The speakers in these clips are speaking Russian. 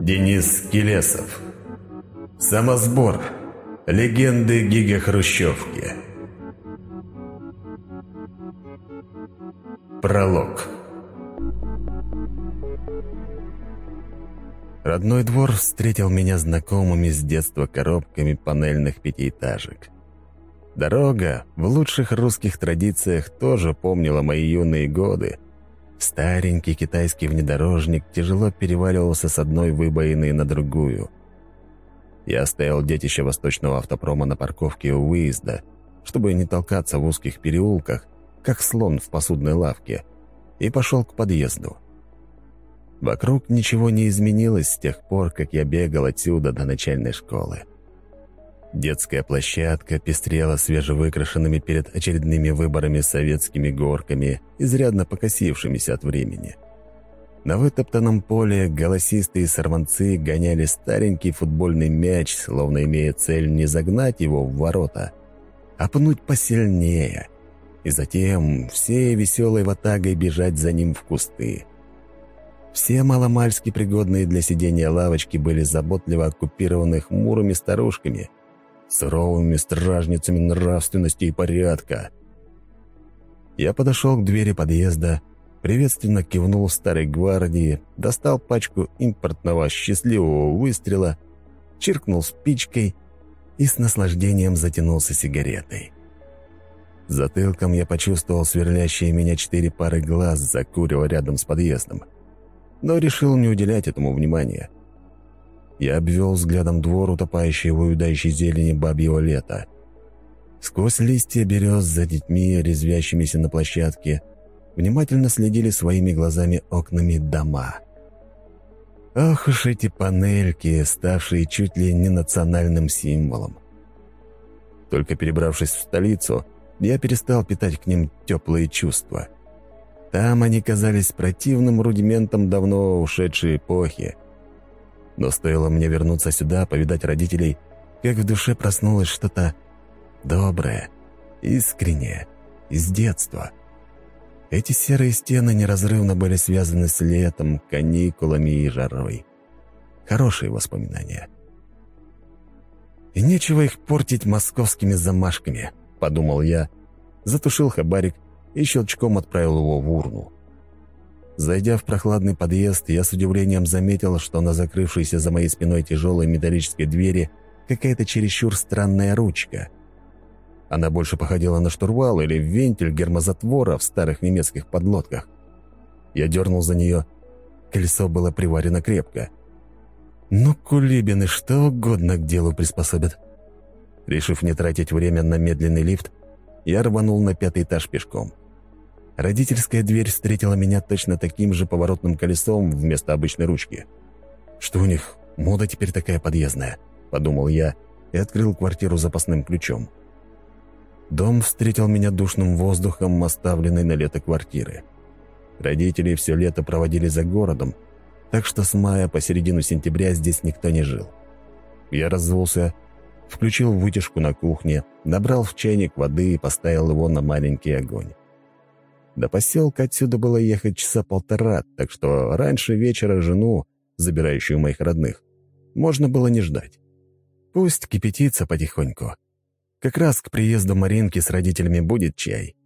Денис Келесов Самосбор Легенды Гигахрущевки Пролог Родной двор встретил меня знакомыми с детства коробками панельных пятиэтажек. Дорога в лучших русских традициях тоже помнила мои юные годы. Старенький китайский внедорожник тяжело переваливался с одной выбоины на другую. Я оставил детище восточного автопрома на парковке у выезда, чтобы не толкаться в узких переулках, как слон в посудной лавке, и пошел к подъезду. Вокруг ничего не изменилось с тех пор, как я бегал отсюда до начальной школы. Детская площадка пестрела свежевыкрашенными перед очередными выборами советскими горками, изрядно покосившимися от времени. На вытоптанном поле голосистые сорванцы гоняли старенький футбольный мяч, словно имея цель не загнать его в ворота, а пнуть посильнее, и затем всей веселой ватагой бежать за ним в кусты. Все маломальски пригодные для сидения лавочки были заботливо оккупированы хмурыми старушками, суровыми стражницами нравственности и порядка. Я подошел к двери подъезда, приветственно кивнул старой гвардии, достал пачку импортного счастливого выстрела, чиркнул спичкой и с наслаждением затянулся сигаретой. Затылком я почувствовал сверлящие меня четыре пары глаз, закуривая рядом с подъездом — но решил не уделять этому внимания. Я обвел взглядом двор, утопающий в уюдающей зелени бабьего лета. Сквозь листья берез за детьми, резвящимися на площадке, внимательно следили своими глазами окнами дома. Ох уж эти панельки, ставшие чуть ли не национальным символом. Только перебравшись в столицу, я перестал питать к ним теплые чувства. Там они казались противным рудиментом давно ушедшей эпохи. Но стоило мне вернуться сюда, повидать родителей, как в душе проснулось что-то доброе, искреннее, из детства. Эти серые стены неразрывно были связаны с летом, каникулами и жарой. Хорошие воспоминания. «И нечего их портить московскими замашками», — подумал я, затушил хабарик и щелчком отправил его в урну. Зайдя в прохладный подъезд, я с удивлением заметил, что на закрывшейся за моей спиной тяжелой металлической двери какая-то чересчур странная ручка. Она больше походила на штурвал или вентиль гермозатвора в старых немецких подлодках. Я дернул за нее. Колесо было приварено крепко. Ну, кулибины что угодно к делу приспособят. Решив не тратить время на медленный лифт, я рванул на пятый этаж пешком. Родительская дверь встретила меня точно таким же поворотным колесом вместо обычной ручки. «Что у них, мода теперь такая подъездная?» – подумал я и открыл квартиру запасным ключом. Дом встретил меня душным воздухом, оставленной на лето квартиры. Родители все лето проводили за городом, так что с мая по середину сентября здесь никто не жил. Я разулся, включил вытяжку на кухне, набрал в чайник воды и поставил его на маленький огонь. До поселка отсюда было ехать часа полтора, так что раньше вечера жену, забирающую моих родных, можно было не ждать. Пусть кипятится потихоньку. Как раз к приезду Маринки с родителями будет чай.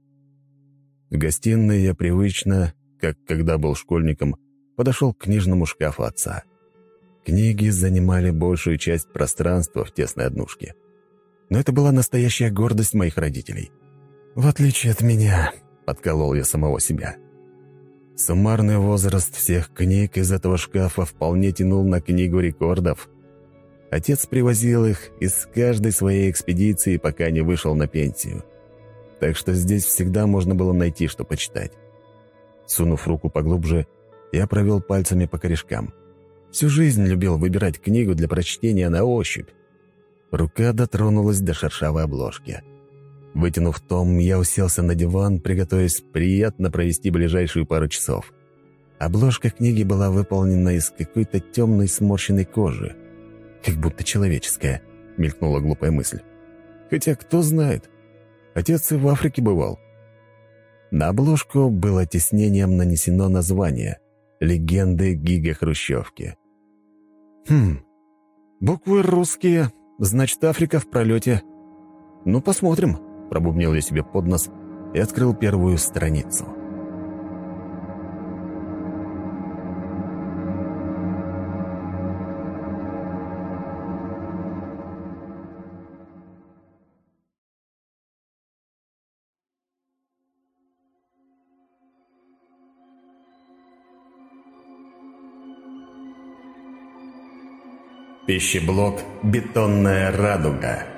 В гостиной я привычно, как когда был школьником, подошел к книжному шкафу отца. Книги занимали большую часть пространства в тесной однушке. Но это была настоящая гордость моих родителей. В отличие от меня, подколол я самого себя. Суммарный возраст всех книг из этого шкафа вполне тянул на книгу рекордов. Отец привозил их из каждой своей экспедиции, пока не вышел на пенсию. Так что здесь всегда можно было найти, что почитать. Сунув руку поглубже, я провел пальцами по корешкам. Всю жизнь любил выбирать книгу для прочтения на ощупь. Рука дотронулась до шершавой обложки. Вытянув том, я уселся на диван, приготовясь приятно провести ближайшую пару часов. Обложка книги была выполнена из какой-то темной сморщенной кожи. Как будто человеческая, мелькнула глупая мысль. Хотя кто знает. Отец и в Африке бывал. На обложку было тиснением нанесено название «Легенды Гига-Хрущевки». «Хм, буквы русские, значит, Африка в пролете. Ну, посмотрим», — пробубнил я себе под нос и открыл первую страницу. Пищеблок «Бетонная радуга».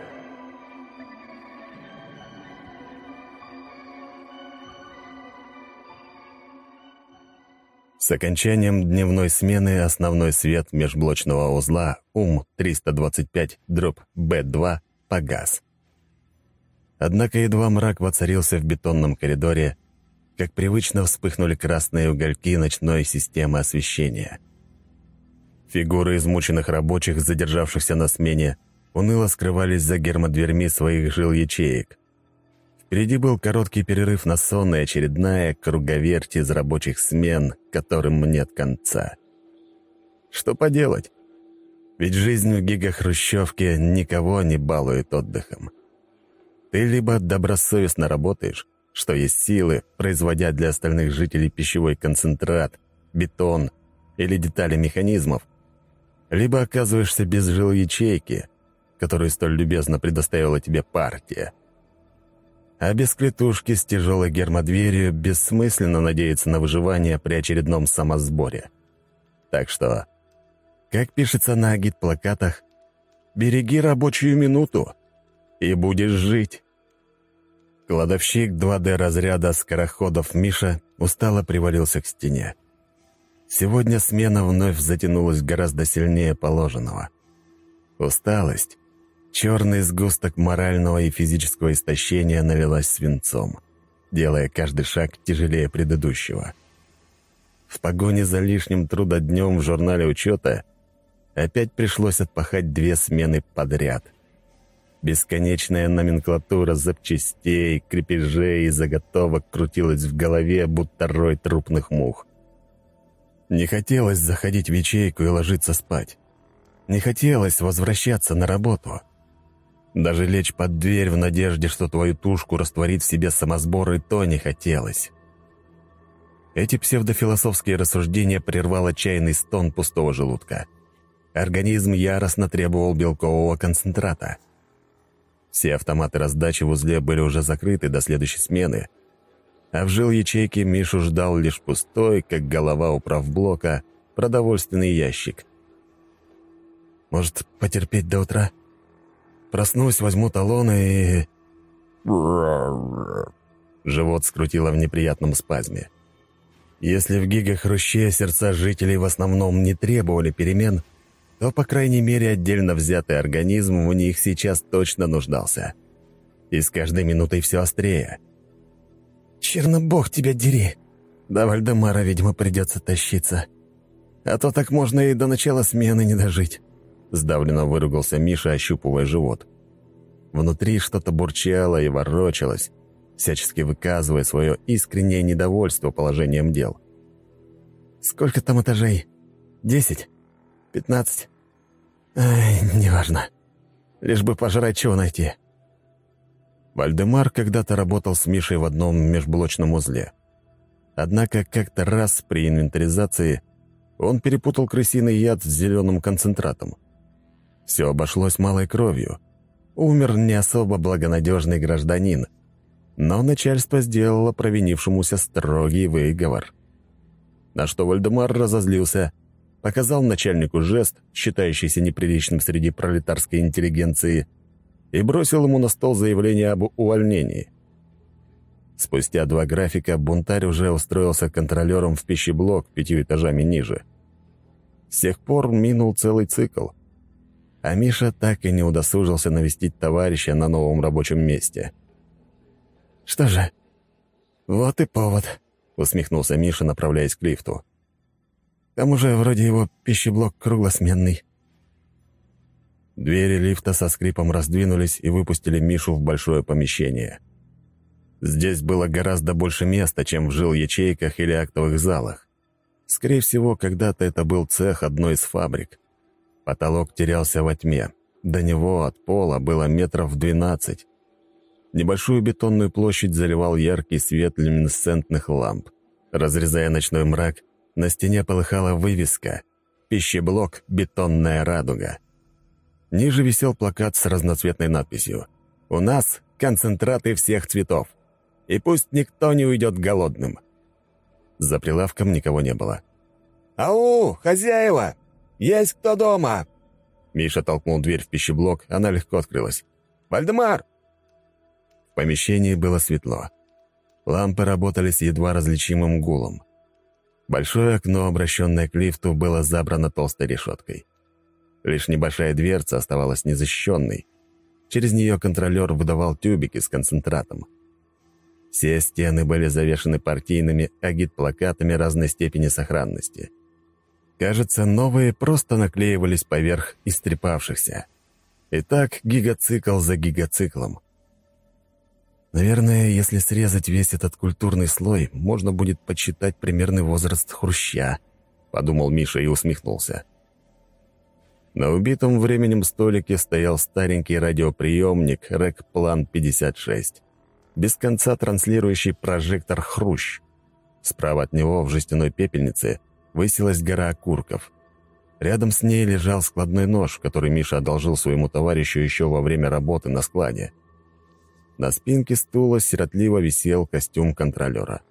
С окончанием дневной смены основной свет межблочного узла УМ-325-Б2 погас. Однако едва мрак воцарился в бетонном коридоре, как привычно вспыхнули красные угольки ночной системы освещения — Фигуры измученных рабочих, задержавшихся на смене, уныло скрывались за гермодверьми своих жил ячеек. Впереди был короткий перерыв на сон и очередная круговерть из рабочих смен, которым нет конца. Что поделать? Ведь жизнь в гигахрущевке никого не балует отдыхом. Ты либо добросовестно работаешь, что есть силы, производя для остальных жителей пищевой концентрат, бетон или детали механизмов, либо оказываешься без жилячейки, которую столь любезно предоставила тебе партия. А без клетушки с тяжелой гермодверью бессмысленно надеяться на выживание при очередном самосборе. Так что, как пишется на агит-плакатах, «Береги рабочую минуту, и будешь жить». Кладовщик 2D-разряда скороходов Миша устало привалился к стене. Сегодня смена вновь затянулась гораздо сильнее положенного. Усталость, черный сгусток морального и физического истощения налилась свинцом, делая каждый шаг тяжелее предыдущего. В погоне за лишним трудоднем в журнале учета опять пришлось отпахать две смены подряд. Бесконечная номенклатура запчастей, крепежей и заготовок крутилась в голове, будто рой трупных мух. Не хотелось заходить в ячейку и ложиться спать. Не хотелось возвращаться на работу. Даже лечь под дверь в надежде, что твою тушку растворит в себе самосбор, и то не хотелось. Эти псевдофилософские рассуждения прервал отчаянный стон пустого желудка. Организм яростно требовал белкового концентрата. Все автоматы раздачи в узле были уже закрыты до следующей смены — а в жил ячейке Мишу ждал лишь пустой, как голова управблока, продовольственный ящик. «Может, потерпеть до утра? Проснусь, возьму талоны и...» Живот скрутило в неприятном спазме. Если в гигахруще сердца жителей в основном не требовали перемен, то, по крайней мере, отдельно взятый организм в них сейчас точно нуждался. И с каждой минутой все острее — «Чернобог тебя дери! До Вальдемара, видимо, придется тащиться. А то так можно и до начала смены не дожить». Сдавленно выругался Миша, ощупывая живот. Внутри что-то бурчало и ворочалось, всячески выказывая свое искреннее недовольство положением дел. «Сколько там этажей? Десять? Пятнадцать? Ай, неважно. Лишь бы пожрать чего найти». Вальдемар когда-то работал с Мишей в одном межблочном узле. Однако как-то раз при инвентаризации он перепутал крысиный яд с зеленым концентратом. Все обошлось малой кровью. Умер не особо благонадежный гражданин, но начальство сделало провинившемуся строгий выговор. На что Вальдемар разозлился, показал начальнику жест, считающийся неприличным среди пролетарской интеллигенции – и бросил ему на стол заявление об увольнении. Спустя два графика бунтарь уже устроился контролером в пищеблок пятью этажами ниже. С тех пор минул целый цикл, а Миша так и не удосужился навестить товарища на новом рабочем месте. «Что же, вот и повод», — усмехнулся Миша, направляясь к лифту. «К тому же вроде его пищеблок круглосменный». Двери лифта со скрипом раздвинулись и выпустили Мишу в большое помещение. Здесь было гораздо больше места, чем в жил-ячейках или актовых залах. Скорее всего, когда-то это был цех одной из фабрик. Потолок терялся во тьме. До него от пола было метров двенадцать. Небольшую бетонную площадь заливал яркий свет люминесцентных ламп. Разрезая ночной мрак, на стене полыхала вывеска «Пищеблок «Бетонная радуга». Ниже висел плакат с разноцветной надписью «У нас концентраты всех цветов. И пусть никто не уйдет голодным». За прилавком никого не было. «Ау, хозяева! Есть кто дома?» Миша толкнул дверь в пищеблок, она легко открылась. «Вальдемар!» В помещении было светло. Лампы работали с едва различимым гулом. Большое окно, обращенное к лифту, было забрано толстой решеткой. Лишь небольшая дверца оставалась незащищенной. Через нее контролер выдавал тюбики с концентратом. Все стены были завешены партийными агит-плакатами разной степени сохранности. Кажется, новые просто наклеивались поверх истрепавшихся. И так гигацикл за гигациклом — Наверное, если срезать весь этот культурный слой, можно будет подсчитать примерный возраст хруща, подумал Миша и усмехнулся. На убитом временем столике стоял старенький радиоприемник «Рэк-План-56», без конца транслирующий прожектор «Хрущ». Справа от него в жестяной пепельнице высилась гора окурков. Рядом с ней лежал складной нож, который Миша одолжил своему товарищу еще во время работы на складе. На спинке стула сиротливо висел костюм контролера.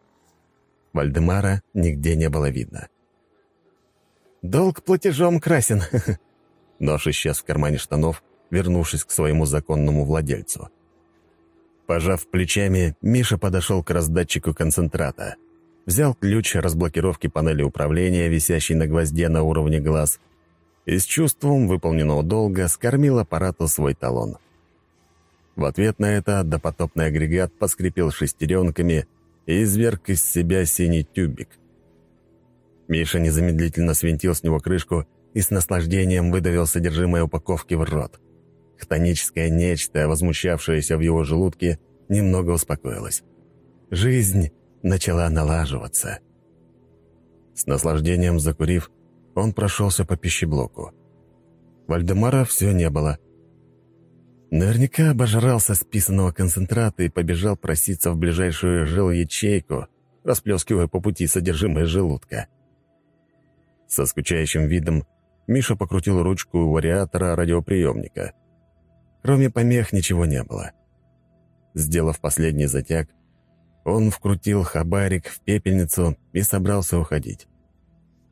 Вальдемара нигде не было видно. «Долг платежом красен!» Нож исчез в кармане штанов, вернувшись к своему законному владельцу. Пожав плечами, Миша подошел к раздатчику концентрата. Взял ключ разблокировки панели управления, висящей на гвозде на уровне глаз, и с чувством выполненного долга скормил аппарату свой талон — в ответ на это допотопный агрегат поскрипел шестеренками и изверг из себя синий тюбик. Миша незамедлительно свинтил с него крышку и с наслаждением выдавил содержимое упаковки в рот. Хтоническое нечто, возмущавшееся в его желудке, немного успокоилось. Жизнь начала налаживаться. С наслаждением закурив, он прошелся по пищеблоку. Вальдемара все не было — Наверняка обожрался списанного концентрата и побежал проситься в ближайшую жил-ячейку, расплескивая по пути содержимое желудка. Со скучающим видом Миша покрутил ручку вариатора радиоприемника. Кроме помех ничего не было. Сделав последний затяг, он вкрутил хабарик в пепельницу и собрался уходить.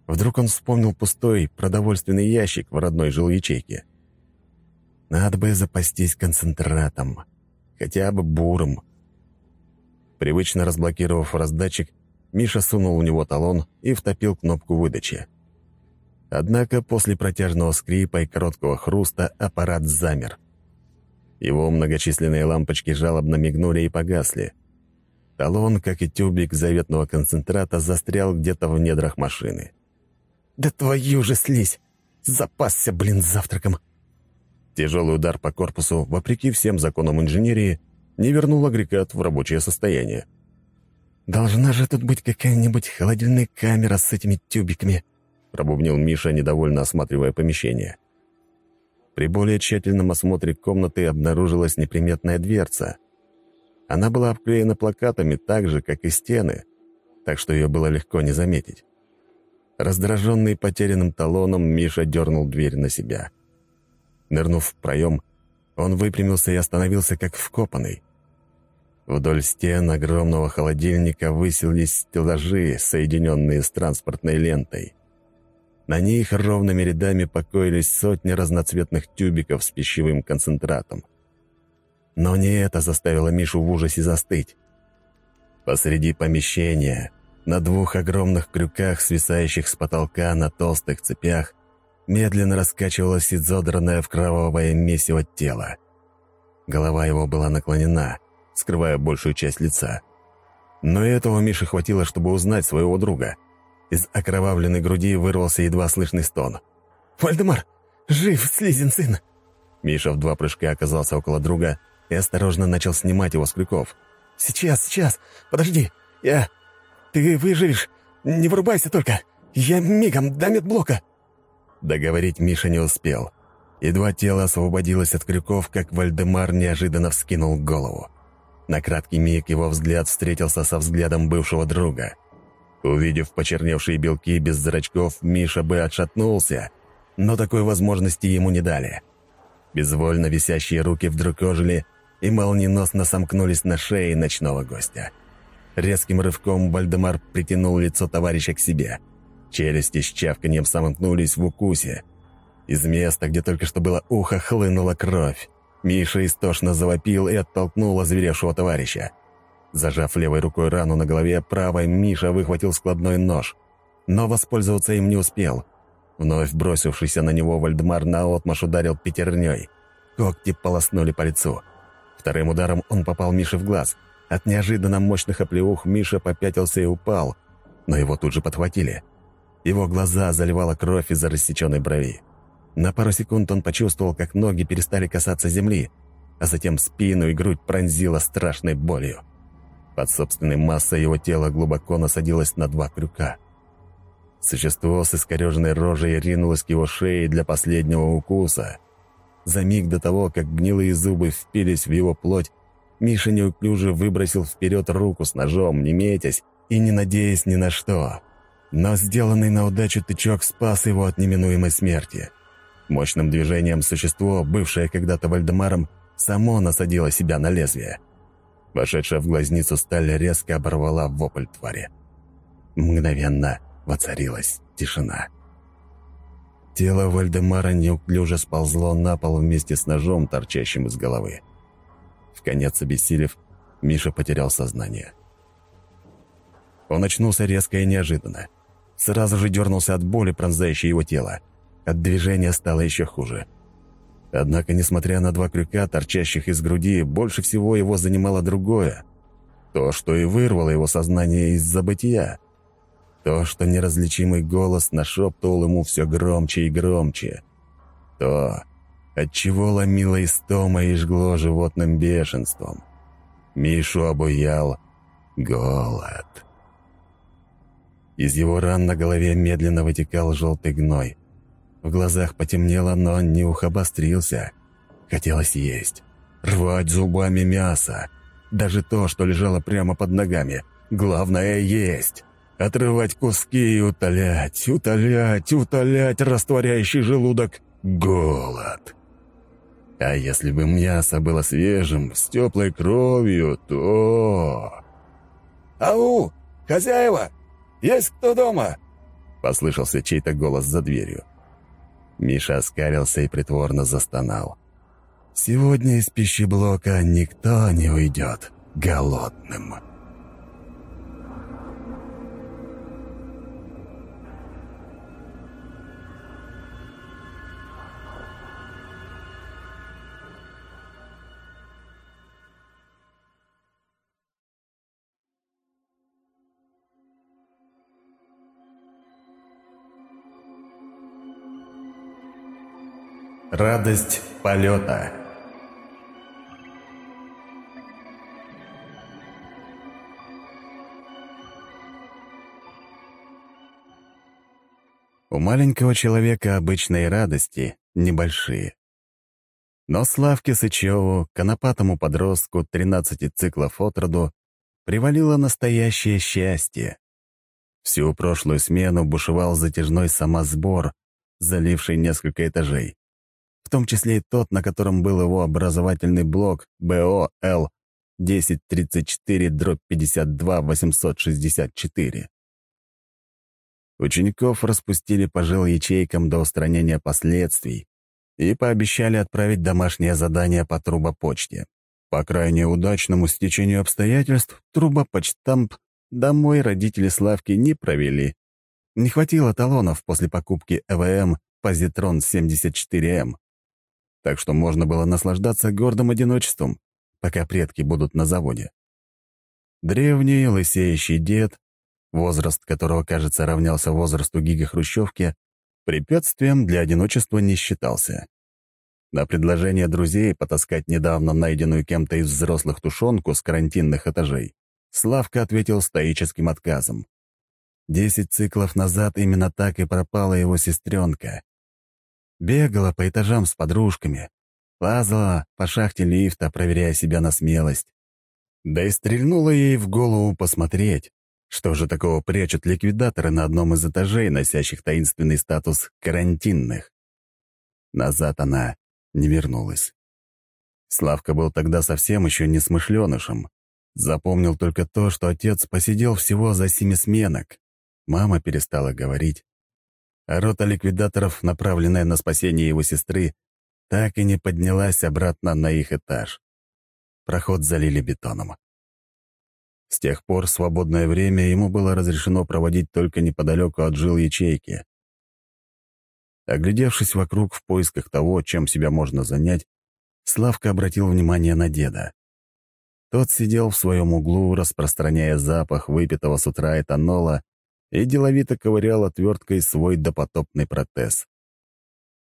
Вдруг он вспомнил пустой продовольственный ящик в родной жилячейке. Надо бы запастись концентратом. Хотя бы буром. Привычно разблокировав раздатчик, Миша сунул в него талон и втопил кнопку выдачи. Однако после протяжного скрипа и короткого хруста аппарат замер. Его многочисленные лампочки жалобно мигнули и погасли. Талон, как и тюбик заветного концентрата, застрял где-то в недрах машины. «Да твою же слизь! Запасся, блин, завтраком!» Тяжелый удар по корпусу, вопреки всем законам инженерии, не вернул агрегат в рабочее состояние. «Должна же тут быть какая-нибудь холодильная камера с этими тюбиками», пробубнил Миша, недовольно осматривая помещение. При более тщательном осмотре комнаты обнаружилась неприметная дверца. Она была обклеена плакатами так же, как и стены, так что ее было легко не заметить. Раздраженный потерянным талоном, Миша дернул дверь на себя. Нырнув в проем, он выпрямился и остановился как вкопанный. Вдоль стен огромного холодильника высились стеллажи, соединенные с транспортной лентой. На них ровными рядами покоились сотни разноцветных тюбиков с пищевым концентратом. Но не это заставило Мишу в ужасе застыть. Посреди помещения, на двух огромных крюках, свисающих с потолка на толстых цепях, медленно раскачивалось изодранное в кровавое месиво тело. Голова его была наклонена, скрывая большую часть лица. Но этого Мише хватило, чтобы узнать своего друга. Из окровавленной груди вырвался едва слышный стон. «Вальдемар! Жив, слизин сын!» Миша в два прыжка оказался около друга и осторожно начал снимать его с крюков. «Сейчас, сейчас! Подожди! Я... Ты выживешь! Не вырубайся только! Я мигом до медблока!» Договорить Миша не успел. Едва тело освободилось от крюков, как Вальдемар неожиданно вскинул голову. На краткий миг его взгляд встретился со взглядом бывшего друга. Увидев почерневшие белки без зрачков, Миша бы отшатнулся, но такой возможности ему не дали. Безвольно висящие руки вдруг ожили и молниеносно сомкнулись на шее ночного гостя. Резким рывком Вальдемар притянул лицо товарища к себе. Челюсти с чавканьем сомкнулись в укусе. Из места, где только что было ухо, хлынула кровь. Миша истошно завопил и оттолкнул озверевшего товарища. Зажав левой рукой рану на голове, правой Миша выхватил складной нож. Но воспользоваться им не успел. Вновь бросившийся на него Вальдмар наотмашь ударил пятерней. Когти полоснули по лицу. Вторым ударом он попал Мише в глаз. От неожиданно мощных оплеух Миша попятился и упал, но его тут же подхватили. Его глаза заливала кровь из-за рассеченной брови. На пару секунд он почувствовал, как ноги перестали касаться земли, а затем спину и грудь пронзило страшной болью. Под собственной массой его тело глубоко насадилось на два крюка. Существо с искореженной рожей ринулось к его шее для последнего укуса. За миг до того, как гнилые зубы впились в его плоть, Миша неуклюже выбросил вперед руку с ножом, не метясь и не надеясь ни на что. Но сделанный на удачу тычок спас его от неминуемой смерти. Мощным движением существо, бывшее когда-то Вальдемаром, само насадило себя на лезвие. Вошедшая в глазницу сталь резко оборвала вопль твари. Мгновенно воцарилась тишина. Тело Вальдемара неуклюже сползло на пол вместе с ножом, торчащим из головы. В конец обессилев, Миша потерял сознание. Он очнулся резко и неожиданно. Сразу же дернулся от боли, пронзающей его тело. От движения стало еще хуже. Однако, несмотря на два крюка, торчащих из груди, больше всего его занимало другое. То, что и вырвало его сознание из забытия. То, что неразличимый голос нашептывал ему все громче и громче. То, отчего ломило истома и жгло животным бешенством. Мишу обуял голод. Из его ран на голове медленно вытекал желтый гной. В глазах потемнело, но нюх обострился. Хотелось есть. Рвать зубами мясо. Даже то, что лежало прямо под ногами. Главное — есть. Отрывать куски и утолять, утолять, утолять растворяющий желудок голод. А если бы мясо было свежим, с теплой кровью, то... «Ау! Хозяева! Есть кто дома?» Послышался чей-то голос за дверью. Миша оскалился и притворно застонал. «Сегодня из пищеблока никто не уйдет голодным». Радость полета. У маленького человека обычные радости небольшие. Но Славке Сычеву, конопатому подростку 13 циклов от роду, привалило настоящее счастье. Всю прошлую смену бушевал затяжной самосбор, заливший несколько этажей в том числе и тот, на котором был его образовательный блок БО Л 1034-52-864. Учеников распустили по жил-ячейкам до устранения последствий и пообещали отправить домашнее задание по трубопочте. По крайне удачному стечению обстоятельств трубопочтамп домой родители Славки не провели. Не хватило талонов после покупки ЭВМ «Позитрон 74М» так что можно было наслаждаться гордым одиночеством, пока предки будут на заводе. Древний лысеющий дед, возраст которого, кажется, равнялся возрасту гига-хрущевки, препятствием для одиночества не считался. На предложение друзей потаскать недавно найденную кем-то из взрослых тушенку с карантинных этажей Славка ответил стоическим отказом. Десять циклов назад именно так и пропала его сестренка. Бегала по этажам с подружками, лазала по шахте лифта, проверяя себя на смелость. Да и стрельнула ей в голову посмотреть, что же такого прячут ликвидаторы на одном из этажей, носящих таинственный статус карантинных. Назад она не вернулась. Славка был тогда совсем еще не смышленышем. Запомнил только то, что отец посидел всего за семи сменок. Мама перестала говорить. Рота ликвидаторов, направленная на спасение его сестры, так и не поднялась обратно на их этаж. Проход залили бетоном. С тех пор свободное время ему было разрешено проводить только неподалеку от жил ячейки. Оглядевшись вокруг в поисках того, чем себя можно занять, Славка обратил внимание на деда. Тот сидел в своем углу, распространяя запах выпитого с утра этанола и деловито ковырял отверткой свой допотопный протез.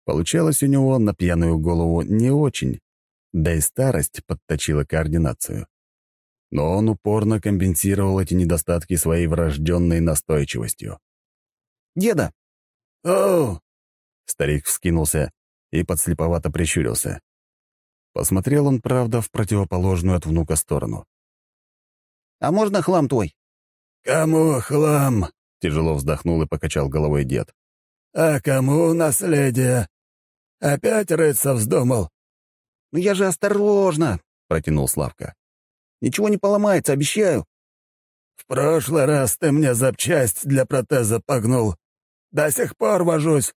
Получалось у него на пьяную голову не очень, да и старость подточила координацию. Но он упорно компенсировал эти недостатки своей врожденной настойчивостью. «Деда!» «О, Старик вскинулся и подслеповато прищурился. Посмотрел он, правда, в противоположную от внука сторону. «А можно хлам твой?» кому хлам, Тяжело вздохнул и покачал головой дед. а кому наследие? Опять рыться вздумал? «Ну я же осторожно!» — протянул Славка. «Ничего не поломается, обещаю!» В прошлый раз ты мне запчасть для протеза погнул. До сих пор вожусь.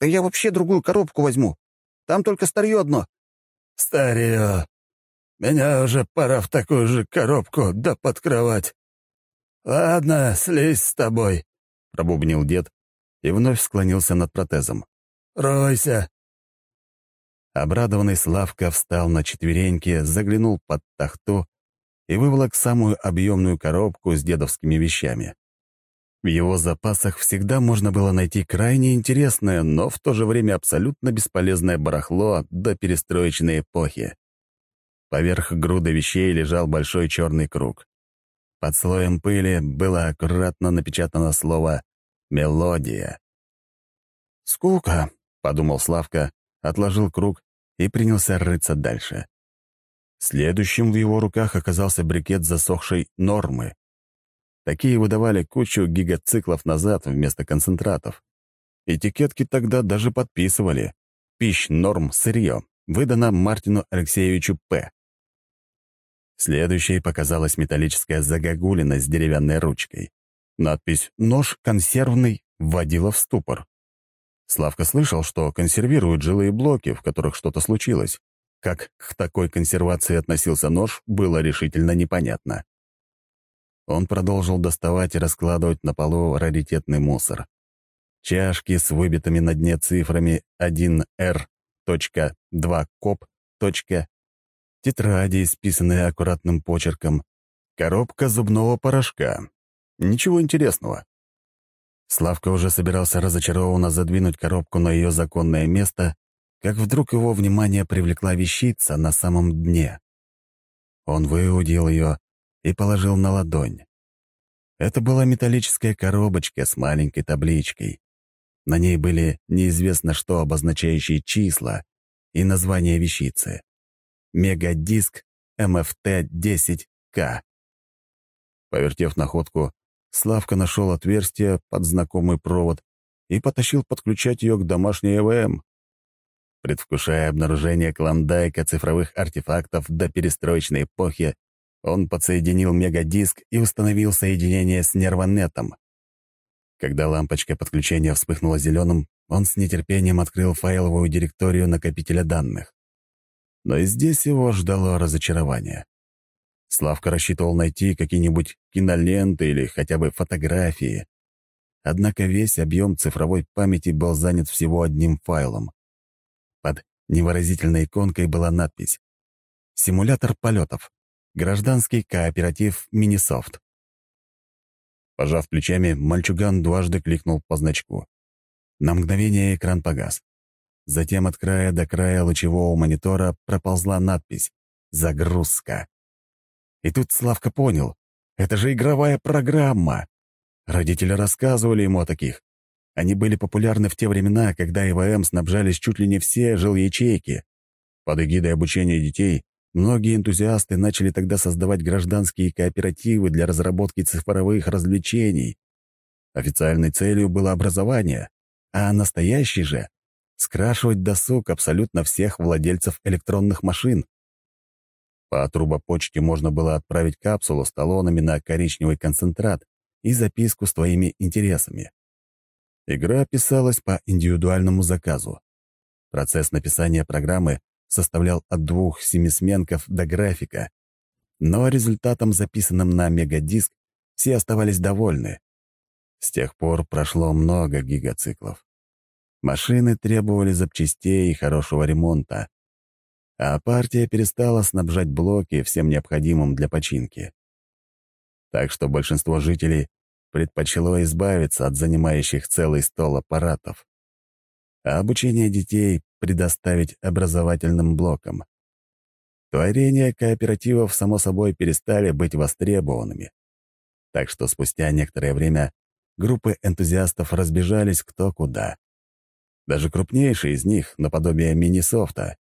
«Да я вообще другую коробку возьму. Там только старье одно». Старье. Меня уже пора в такую же коробку да под кровать. Ладно, слезь с тобой», — пробубнил дед и вновь склонился над протезом. «Ройся». Обрадованный Славка встал на четвереньки, заглянул под тахту и выволок самую объемную коробку с дедовскими вещами. В его запасах всегда можно было найти крайне интересное, но в то же время абсолютно бесполезное барахло до перестроечной эпохи. Поверх груды вещей лежал большой черный круг. Под слоем пыли было аккуратно напечатано слово «мелодия». «Скука», — подумал Славка, отложил круг и принялся рыться дальше. Следующим в его руках оказался брикет засохшей нормы. Такие выдавали кучу гигациклов назад вместо концентратов. Этикетки тогда даже подписывали. Пищ норм сырье. Выдано Мартину Алексеевичу П. Следующей показалась металлическая загогулина с деревянной ручкой. Надпись «Нож консервный» вводила в ступор. Славка слышал, что консервируют жилые блоки, в которых что-то случилось. Как к такой консервации относился нож, было решительно непонятно. Он продолжил доставать и раскладывать на полу раритетный мусор. Чашки с выбитыми на дне цифрами 1R, 2 коп, тетради, исписанные аккуратным почерком, коробка зубного порошка. Ничего интересного. Славка уже собирался разочарованно задвинуть коробку на ее законное место, как вдруг его внимание привлекла вещица на самом дне. Он выудил ее и положил на ладонь. Это была металлическая коробочка с маленькой табличкой. На ней были неизвестно что обозначающие числа и название вещицы. Мегадиск МФТ-10К. Повертев находку, Славка нашел отверстие под знакомый провод и потащил подключать ее к домашней ЭВМ. Предвкушая обнаружение клондайка цифровых артефактов до перестроечной эпохи, он подсоединил мегадиск и установил соединение с нервонетом. Когда лампочка подключения вспыхнула зеленым, он с нетерпением открыл файловую директорию накопителя данных. Но и здесь его ждало разочарование. Славка рассчитывал найти какие-нибудь киноленты или хотя бы фотографии. Однако весь объем цифровой памяти был занят всего одним файлом. Под невыразительной иконкой была надпись «Симулятор полетов. Гражданский кооператив «Минисофт». Пожав плечами, мальчуган дважды кликнул по значку. На мгновение экран погас. Затем от края до края лучевого монитора проползла надпись «Загрузка». И тут Славка понял, это же игровая программа. Родители рассказывали ему о таких. Они были популярны в те времена, когда ИВМ снабжались чуть ли не все жилячейки. Под эгидой обучения детей многие энтузиасты начали тогда создавать гражданские кооперативы для разработки цифровых развлечений. Официальной целью было образование, а настоящий же — скрашивать досуг абсолютно всех владельцев электронных машин. По трубопочте можно было отправить капсулу с талонами на коричневый концентрат и записку с твоими интересами. Игра писалась по индивидуальному заказу. Процесс написания программы составлял от двух семисменков до графика, но результатом, записанным на мегадиск, все оставались довольны. С тех пор прошло много гигациклов. Машины требовали запчастей и хорошего ремонта, а партия перестала снабжать блоки всем необходимым для починки. Так что большинство жителей предпочело избавиться от занимающих целый стол аппаратов, а обучение детей предоставить образовательным блокам. Творения кооперативов, само собой, перестали быть востребованными. Так что спустя некоторое время группы энтузиастов разбежались кто куда. Даже крупнейшие из них, наподобие Минисофта.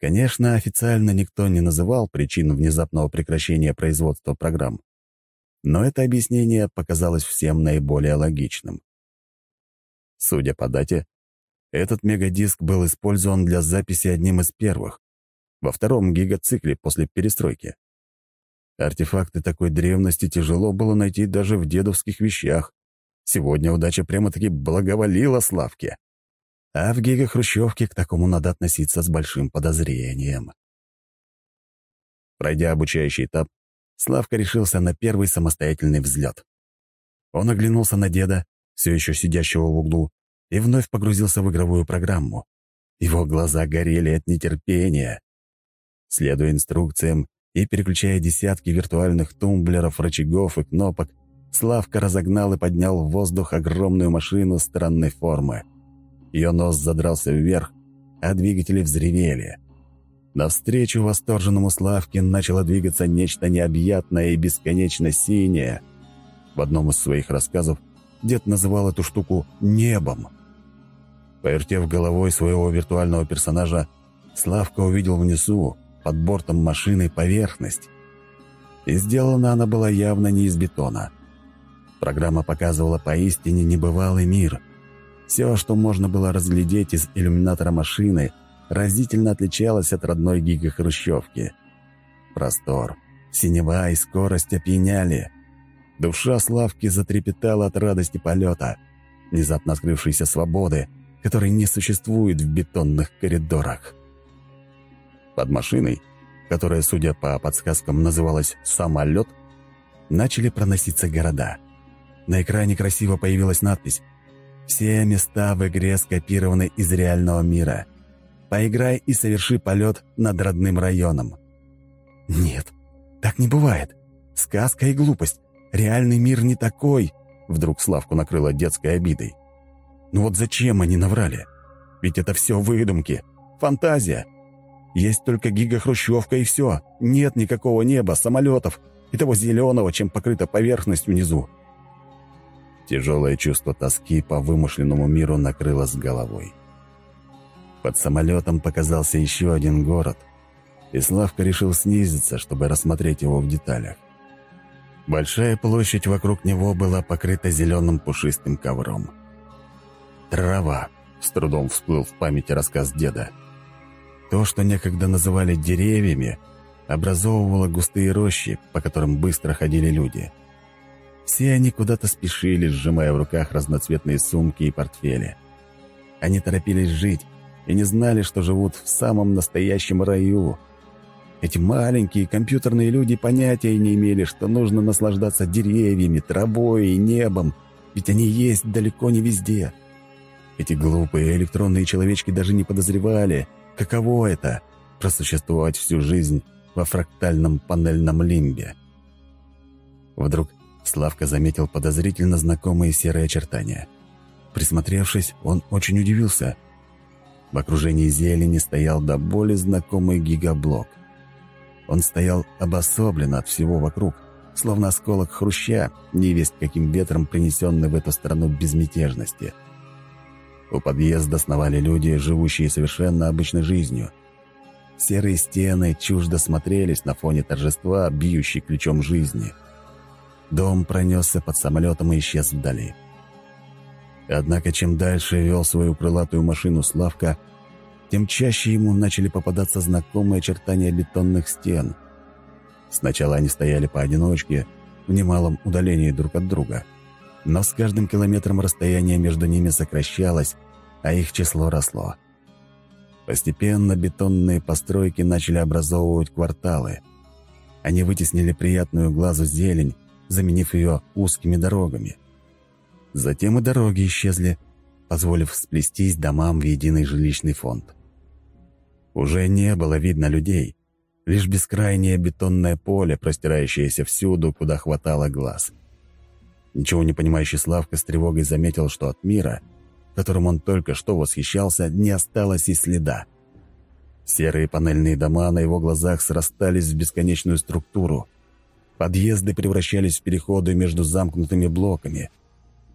Конечно, официально никто не называл причин внезапного прекращения производства программ но это объяснение показалось всем наиболее логичным. Судя по дате, этот мегадиск был использован для записи одним из первых, во втором гигацикле после перестройки. Артефакты такой древности тяжело было найти даже в дедовских вещах. Сегодня удача прямо-таки благоволила Славке. А в гигахрущевке к такому надо относиться с большим подозрением. Пройдя обучающий этап, Славка решился на первый самостоятельный взлет. Он оглянулся на деда, все еще сидящего в углу, и вновь погрузился в игровую программу. Его глаза горели от нетерпения. Следуя инструкциям и переключая десятки виртуальных тумблеров, рычагов и кнопок, Славка разогнал и поднял в воздух огромную машину странной формы. Ее нос задрался вверх, а двигатели взревели. Навстречу восторженному Славке начало двигаться нечто необъятное и бесконечно синее. В одном из своих рассказов дед называл эту штуку «небом». Повертев головой своего виртуального персонажа, Славка увидел внизу, под бортом машины, поверхность. И сделана она была явно не из бетона. Программа показывала поистине небывалый мир. Все, что можно было разглядеть из иллюминатора машины — разительно отличалась от родной гигахрущевки. Простор, синева и скорость опьяняли. Душа Славки затрепетала от радости полета, внезапно открывшейся свободы, которой не существует в бетонных коридорах. Под машиной, которая, судя по подсказкам, называлась «самолет», начали проноситься города. На экране красиво появилась надпись «Все места в игре скопированы из реального мира. Поиграй и соверши полет над родным районом». «Нет, так не бывает. Сказка и глупость. Реальный мир не такой», — вдруг Славку накрыла детской обидой. «Ну вот зачем они наврали? Ведь это все выдумки, фантазия. Есть только гигахрущевка и все. Нет никакого неба, самолетов и того зеленого, чем покрыта поверхность внизу». Тяжелое чувство тоски по вымышленному миру накрыло с головой. Под самолетом показался еще один город, и Славка решил снизиться, чтобы рассмотреть его в деталях. Большая площадь вокруг него была покрыта зеленым пушистым ковром. «Трава», — с трудом всплыл в памяти рассказ деда. То, что некогда называли деревьями, образовывало густые рощи, по которым быстро ходили люди. Все они куда-то спешили, сжимая в руках разноцветные сумки и портфели. Они торопились жить, и не знали, что живут в самом настоящем раю. Эти маленькие компьютерные люди понятия не имели, что нужно наслаждаться деревьями, травой и небом, ведь они есть далеко не везде. Эти глупые электронные человечки даже не подозревали, каково это — просуществовать всю жизнь во фрактальном панельном лимбе. Вдруг Славка заметил подозрительно знакомые серые очертания. Присмотревшись, он очень удивился — В окружении зелени стоял до боли знакомый гигаблок. Он стоял обособленно от всего вокруг, словно осколок хруща, невесть каким ветром принесенный в эту страну безмятежности. У подъезда сновали люди, живущие совершенно обычной жизнью. Серые стены чуждо смотрелись на фоне торжества, бьющей ключом жизни. Дом пронесся под самолетом и исчез вдали. Однако чем дальше вел свою крылатую машину Славка, тем чаще ему начали попадаться знакомые очертания бетонных стен. Сначала они стояли поодиночке, в немалом удалении друг от друга. Но с каждым километром расстояние между ними сокращалось, а их число росло. Постепенно бетонные постройки начали образовывать кварталы. Они вытеснили приятную глазу зелень, заменив ее узкими дорогами. Затем и дороги исчезли, позволив сплестись домам в единый жилищный фонд. Уже не было видно людей, лишь бескрайнее бетонное поле, простирающееся всюду, куда хватало глаз. Ничего не понимающий Славка с тревогой заметил, что от мира, которым он только что восхищался, не осталось и следа. Серые панельные дома на его глазах срастались в бесконечную структуру. Подъезды превращались в переходы между замкнутыми блоками –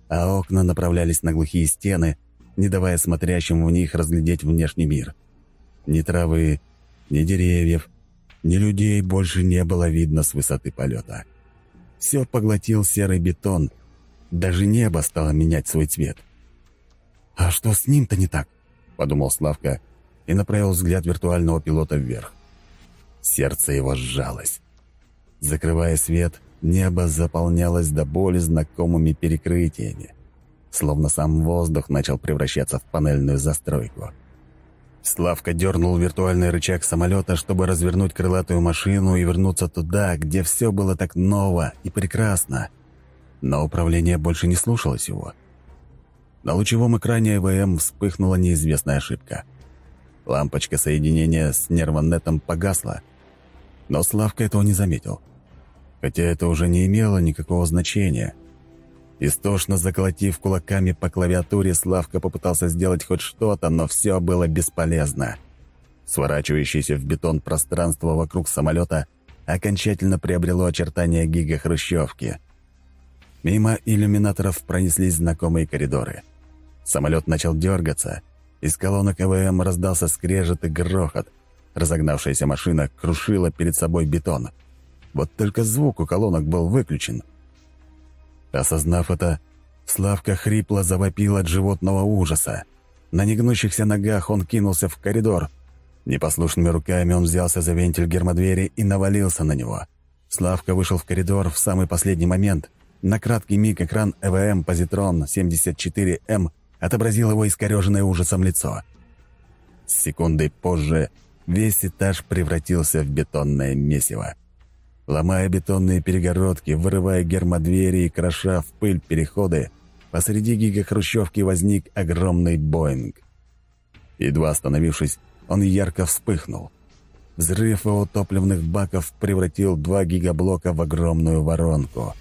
а окна направлялись на глухие стены, не давая смотрящим в них разглядеть внешний мир. Ни травы, ни деревьев, ни людей больше не было видно с высоты полета. Все поглотил серый бетон, даже небо стало менять свой цвет. «А что с ним-то не так?» — подумал Славка и направил взгляд виртуального пилота вверх. Сердце его сжалось. Закрывая свет, Небо заполнялось до боли знакомыми перекрытиями. Словно сам воздух начал превращаться в панельную застройку. Славка дернул виртуальный рычаг самолета, чтобы развернуть крылатую машину и вернуться туда, где все было так ново и прекрасно. Но управление больше не слушалось его. На лучевом экране ЭВМ вспыхнула неизвестная ошибка. Лампочка соединения с нервонетом погасла, но Славка этого не заметил хотя это уже не имело никакого значения. Истошно заколотив кулаками по клавиатуре, Славка попытался сделать хоть что-то, но все было бесполезно. Сворачивающееся в бетон пространство вокруг самолета окончательно приобрело очертания гигахрущевки. Мимо иллюминаторов пронеслись знакомые коридоры. Самолет начал дергаться, из колонок ЭВМ раздался скрежет и грохот. Разогнавшаяся машина крушила перед собой бетон — вот только звук у колонок был выключен. Осознав это, Славка хрипло завопил от животного ужаса. На негнущихся ногах он кинулся в коридор. Непослушными руками он взялся за вентиль гермодвери и навалился на него. Славка вышел в коридор в самый последний момент. На краткий миг экран ЭВМ «Позитрон 74М» отобразил его искореженное ужасом лицо. С секундой позже весь этаж превратился в бетонное месиво ломая бетонные перегородки, вырывая гермодвери и кроша в пыль переходы, посреди гигахрущевки возник огромный Боинг. Едва остановившись, он ярко вспыхнул. Взрыв его топливных баков превратил два гигаблока в огромную воронку.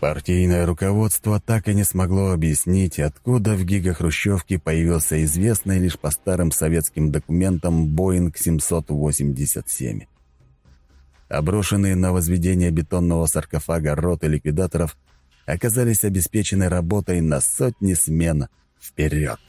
Партийное руководство так и не смогло объяснить, откуда в гигахрущевке появился известный лишь по старым советским документам Боинг 787. Оброшенные на возведение бетонного саркофага роты ликвидаторов оказались обеспечены работой на сотни смен вперед.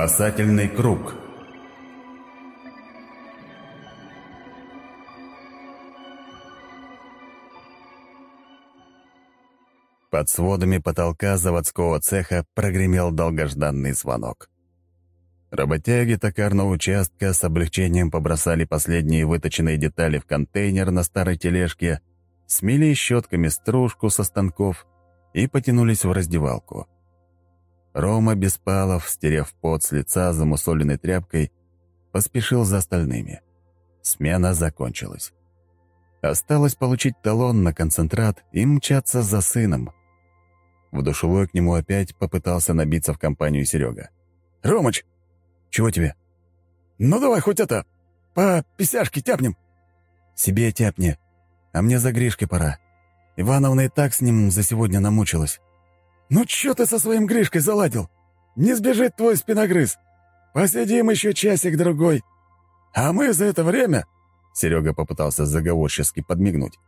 Спасательный круг Под сводами потолка заводского цеха прогремел долгожданный звонок. Работяги токарного участка с облегчением побросали последние выточенные детали в контейнер на старой тележке, смели щетками стружку со станков и потянулись в раздевалку. Рома Беспалов, стерев пот с лица замусоленной тряпкой, поспешил за остальными. Смена закончилась. Осталось получить талон на концентрат и мчаться за сыном. В душевой к нему опять попытался набиться в компанию Серега. «Ромыч!» «Чего тебе?» «Ну давай хоть это, по писяшке тяпнем». «Себе тяпни, а мне за Гришкой пора. Ивановна и так с ним за сегодня намучилась». «Ну чё ты со своим Гришкой заладил? Не сбежит твой спиногрыз. Посидим еще часик-другой. А мы за это время...» Серега попытался заговорчески подмигнуть.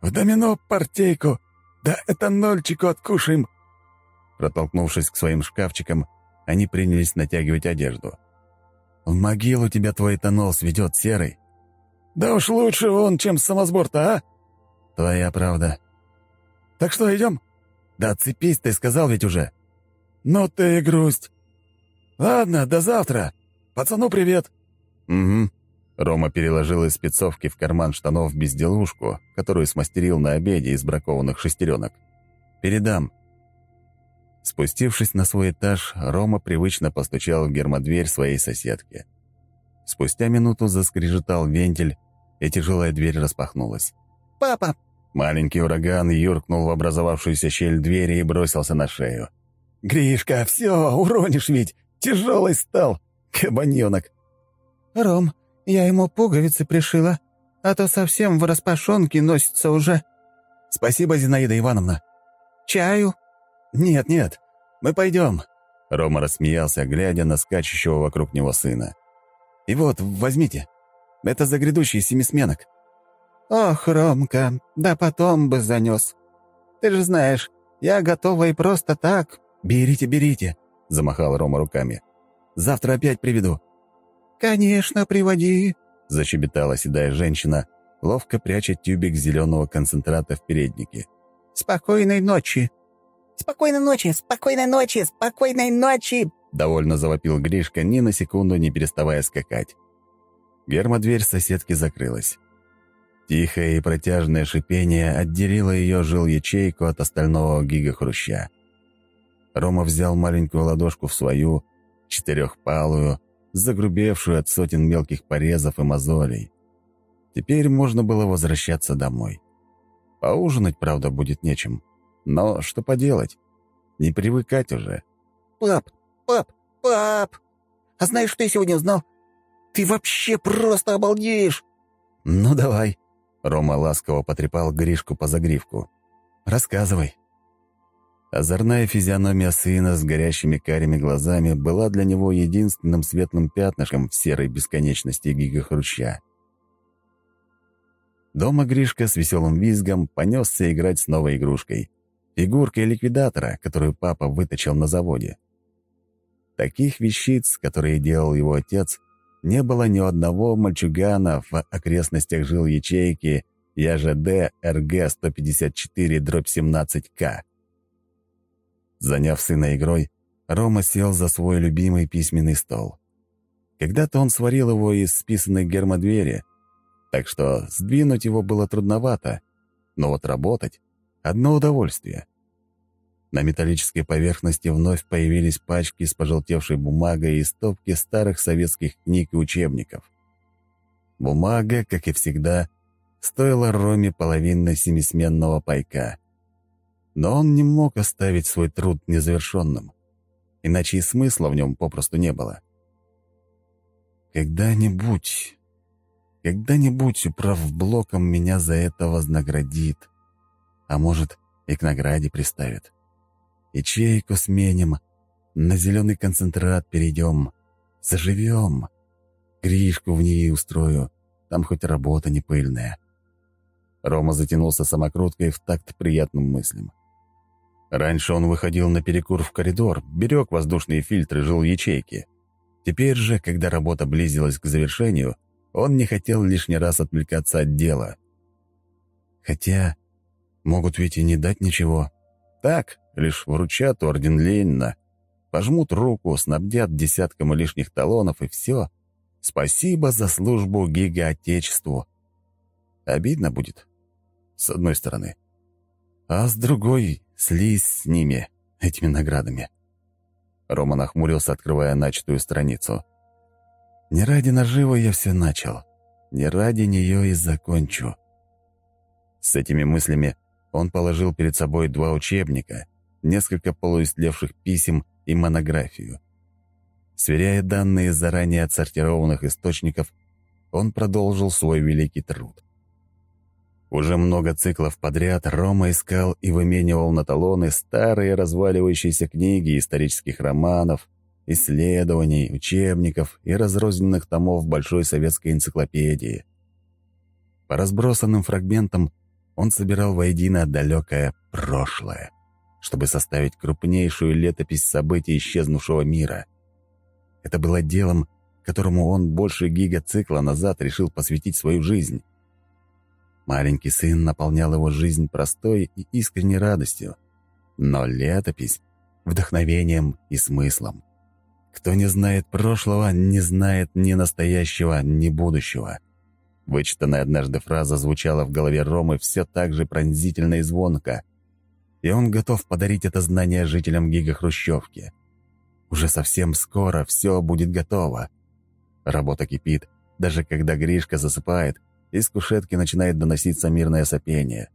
«В домино партейку, да это нольчику откушаем». Протолкнувшись к своим шкафчикам, они принялись натягивать одежду. «В могилу тебя твой этанол сведет, Серый». «Да уж лучше он, чем самосбор-то, а?» «Твоя правда». «Так что, идем?» «Да цепись, ты сказал ведь уже». «Ну ты и грусть. Ладно, до завтра. Пацану привет». «Угу». Рома переложил из спецовки в карман штанов безделушку, которую смастерил на обеде из бракованных шестеренок. «Передам». Спустившись на свой этаж, Рома привычно постучал в гермодверь своей соседки. Спустя минуту заскрежетал вентиль, и тяжелая дверь распахнулась. «Папа!» Маленький ураган юркнул в образовавшуюся щель двери и бросился на шею. «Гришка, все, уронишь ведь! Тяжелый стал! Кабаненок!» «Ром, я ему пуговицы пришила, а то совсем в распашонке носится уже». «Спасибо, Зинаида Ивановна». «Чаю?» «Нет, нет, мы пойдем». Рома рассмеялся, глядя на скачущего вокруг него сына. «И вот, возьмите. Это за грядущий семисменок». «Ох, Ромка, да потом бы занес. Ты же знаешь, я готова и просто так». «Берите, берите», — замахал Рома руками. «Завтра опять приведу». «Конечно, приводи», — защебетала седая женщина, ловко пряча тюбик зеленого концентрата в переднике. «Спокойной ночи». «Спокойной ночи! Спокойной ночи! Спокойной ночи!» Довольно завопил Гришка, ни на секунду не переставая скакать. Гермодверь соседки закрылась. Тихое и протяжное шипение отделило ее жил-ячейку от остального гигахруща. Рома взял маленькую ладошку в свою, четырехпалую, загрубевшую от сотен мелких порезов и мозолей. Теперь можно было возвращаться домой. Поужинать, правда, будет нечем. Но что поделать? Не привыкать уже. «Пап, пап, пап! А знаешь, что я сегодня узнал? Ты вообще просто обалдеешь!» «Ну, давай!» Рома ласково потрепал Гришку по загривку. «Рассказывай». Озорная физиономия сына с горящими карими глазами была для него единственным светлым пятнышком в серой бесконечности гигахруща. Дома Гришка с веселым визгом понесся играть с новой игрушкой — фигуркой ликвидатора, которую папа выточил на заводе. Таких вещиц, которые делал его отец, не было ни одного мальчугана в окрестностях жил ячейки ЯЖД РГ-154-17К. Заняв сына игрой, Рома сел за свой любимый письменный стол. Когда-то он сварил его из списанной гермодвери, так что сдвинуть его было трудновато, но вот работать — одно удовольствие. На металлической поверхности вновь появились пачки с пожелтевшей бумагой и стопки старых советских книг и учебников. Бумага, как и всегда, стоила Роме половины семисменного пайка. Но он не мог оставить свой труд незавершенным, иначе и смысла в нем попросту не было. «Когда-нибудь, когда-нибудь управблоком меня за это вознаградит, а может, и к награде приставит. Ячейку сменим, на зеленый концентрат перейдем, заживем. Гришку в ней устрою, там хоть работа не пыльная». Рома затянулся самокруткой в такт приятным мыслям. Раньше он выходил на перекур в коридор, берег воздушные фильтры жил ячейки. Теперь же, когда работа близилась к завершению, он не хотел лишний раз отвлекаться от дела. Хотя могут ведь и не дать ничего. Так, лишь вручат орден Ленина, пожмут руку, снабдят десятком лишних талонов, и все. Спасибо за службу гигаотечеству. Обидно будет, с одной стороны. А с другой Слизь с ними, этими наградами. Рома нахмурился, открывая начатую страницу. Не ради наживы я все начал. Не ради нее и закончу. С этими мыслями он положил перед собой два учебника, несколько полуистлевших писем и монографию. Сверяя данные из заранее отсортированных источников, он продолжил свой великий труд. Уже много циклов подряд Рома искал и выменивал на талоны старые разваливающиеся книги исторических романов, исследований, учебников и разрозненных томов Большой советской энциклопедии. По разбросанным фрагментам он собирал воедино далекое прошлое, чтобы составить крупнейшую летопись событий исчезнувшего мира. Это было делом, которому он больше гигацикла назад решил посвятить свою жизнь. Маленький сын наполнял его жизнь простой и искренней радостью, но летопись — вдохновением и смыслом. Кто не знает прошлого, не знает ни настоящего, ни будущего. Вычитанная однажды фраза звучала в голове Ромы все так же пронзительно и звонко, и он готов подарить это знание жителям гига-хрущевки. Уже совсем скоро все будет готово. Работа кипит, даже когда Гришка засыпает — из кушетки начинает доноситься мирное сопение.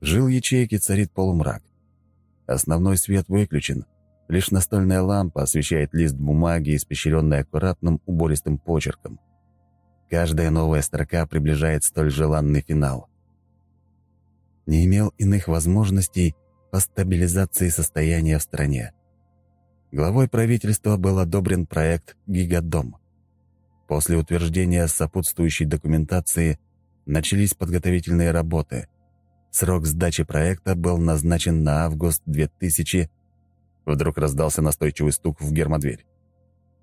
Жил ячейки царит полумрак. Основной свет выключен. Лишь настольная лампа освещает лист бумаги, испещренный аккуратным убористым почерком. Каждая новая строка приближает столь желанный финал. Не имел иных возможностей по стабилизации состояния в стране. Главой правительства был одобрен проект «Гигадом». После утверждения сопутствующей документации начались подготовительные работы. Срок сдачи проекта был назначен на август 2000. Вдруг раздался настойчивый стук в гермодверь.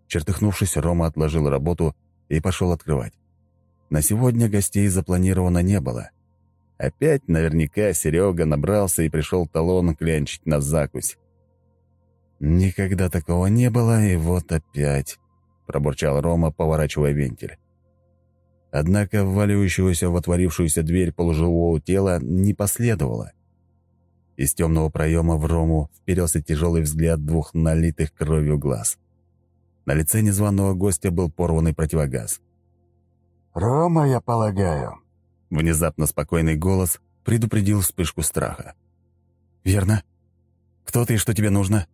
Чертыхнувшись, Рома отложил работу и пошел открывать. На сегодня гостей запланировано не было. Опять наверняка Серега набрался и пришел талон клянчить на закусь. Никогда такого не было, и вот опять. — пробурчал Рома, поворачивая вентиль. Однако вваливающегося в отворившуюся дверь полуживого тела не последовало. Из темного проема в Рому вперился тяжелый взгляд двух налитых кровью глаз. На лице незваного гостя был порванный противогаз. «Рома, я полагаю». Внезапно спокойный голос предупредил вспышку страха. «Верно. Кто ты и что тебе нужно?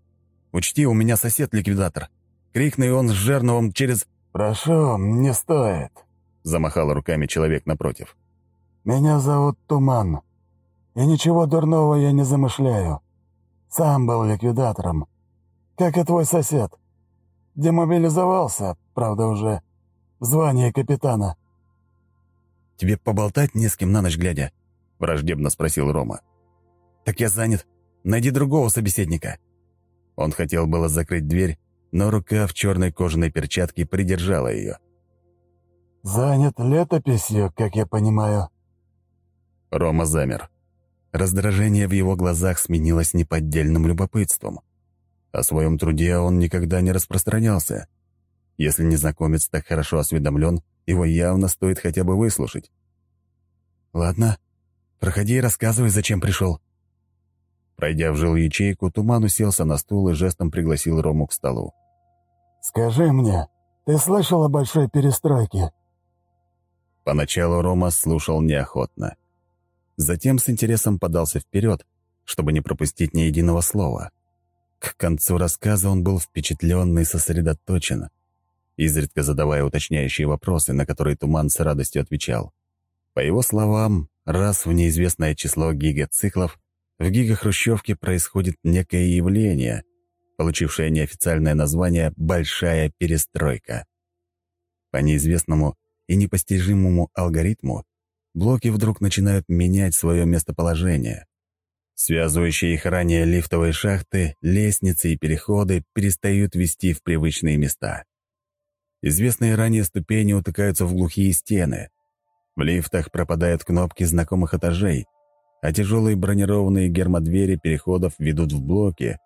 Учти, у меня сосед-ликвидатор. Крикни он с Жерновым через... «Прошу, не стоит», — замахал руками человек напротив. «Меня зовут Туман, и ничего дурного я не замышляю. Сам был ликвидатором, как и твой сосед. Демобилизовался, правда, уже в звании капитана». «Тебе поболтать не с кем на ночь глядя?» — враждебно спросил Рома. «Так я занят. Найди другого собеседника». Он хотел было закрыть дверь, но рука в черной кожаной перчатке придержала ее. «Занят летописью, как я понимаю». Рома замер. Раздражение в его глазах сменилось неподдельным любопытством. О своем труде он никогда не распространялся. Если незнакомец так хорошо осведомлен, его явно стоит хотя бы выслушать. «Ладно, проходи и рассказывай, зачем пришел», Пройдя в жил ячейку, Туман уселся на стул и жестом пригласил Рому к столу. «Скажи мне, ты слышал о большой перестройке?» Поначалу Рома слушал неохотно. Затем с интересом подался вперед, чтобы не пропустить ни единого слова. К концу рассказа он был впечатлен и сосредоточен, изредка задавая уточняющие вопросы, на которые Туман с радостью отвечал. По его словам, раз в неизвестное число гигациклов в гигахрущевке происходит некое явление, получившее неофициальное название «большая перестройка». По неизвестному и непостижимому алгоритму блоки вдруг начинают менять свое местоположение. Связывающие их ранее лифтовые шахты, лестницы и переходы перестают вести в привычные места. Известные ранее ступени утыкаются в глухие стены. В лифтах пропадают кнопки знакомых этажей — а тяжелые бронированные гермодвери переходов ведут в блоки,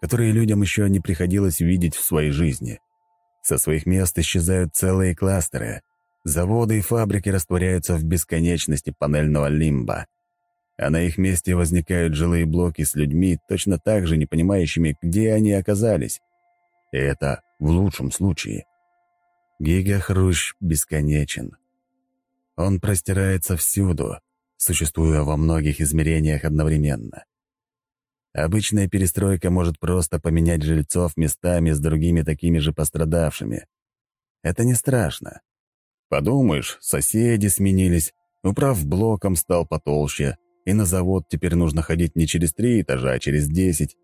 которые людям еще не приходилось видеть в своей жизни. Со своих мест исчезают целые кластеры. Заводы и фабрики растворяются в бесконечности панельного лимба. А на их месте возникают жилые блоки с людьми, точно так же не понимающими, где они оказались. И это в лучшем случае. Гигахрущ бесконечен. Он простирается всюду, существуя во многих измерениях одновременно. Обычная перестройка может просто поменять жильцов местами с другими такими же пострадавшими. Это не страшно. Подумаешь, соседи сменились, управ блоком стал потолще, и на завод теперь нужно ходить не через три этажа, а через десять.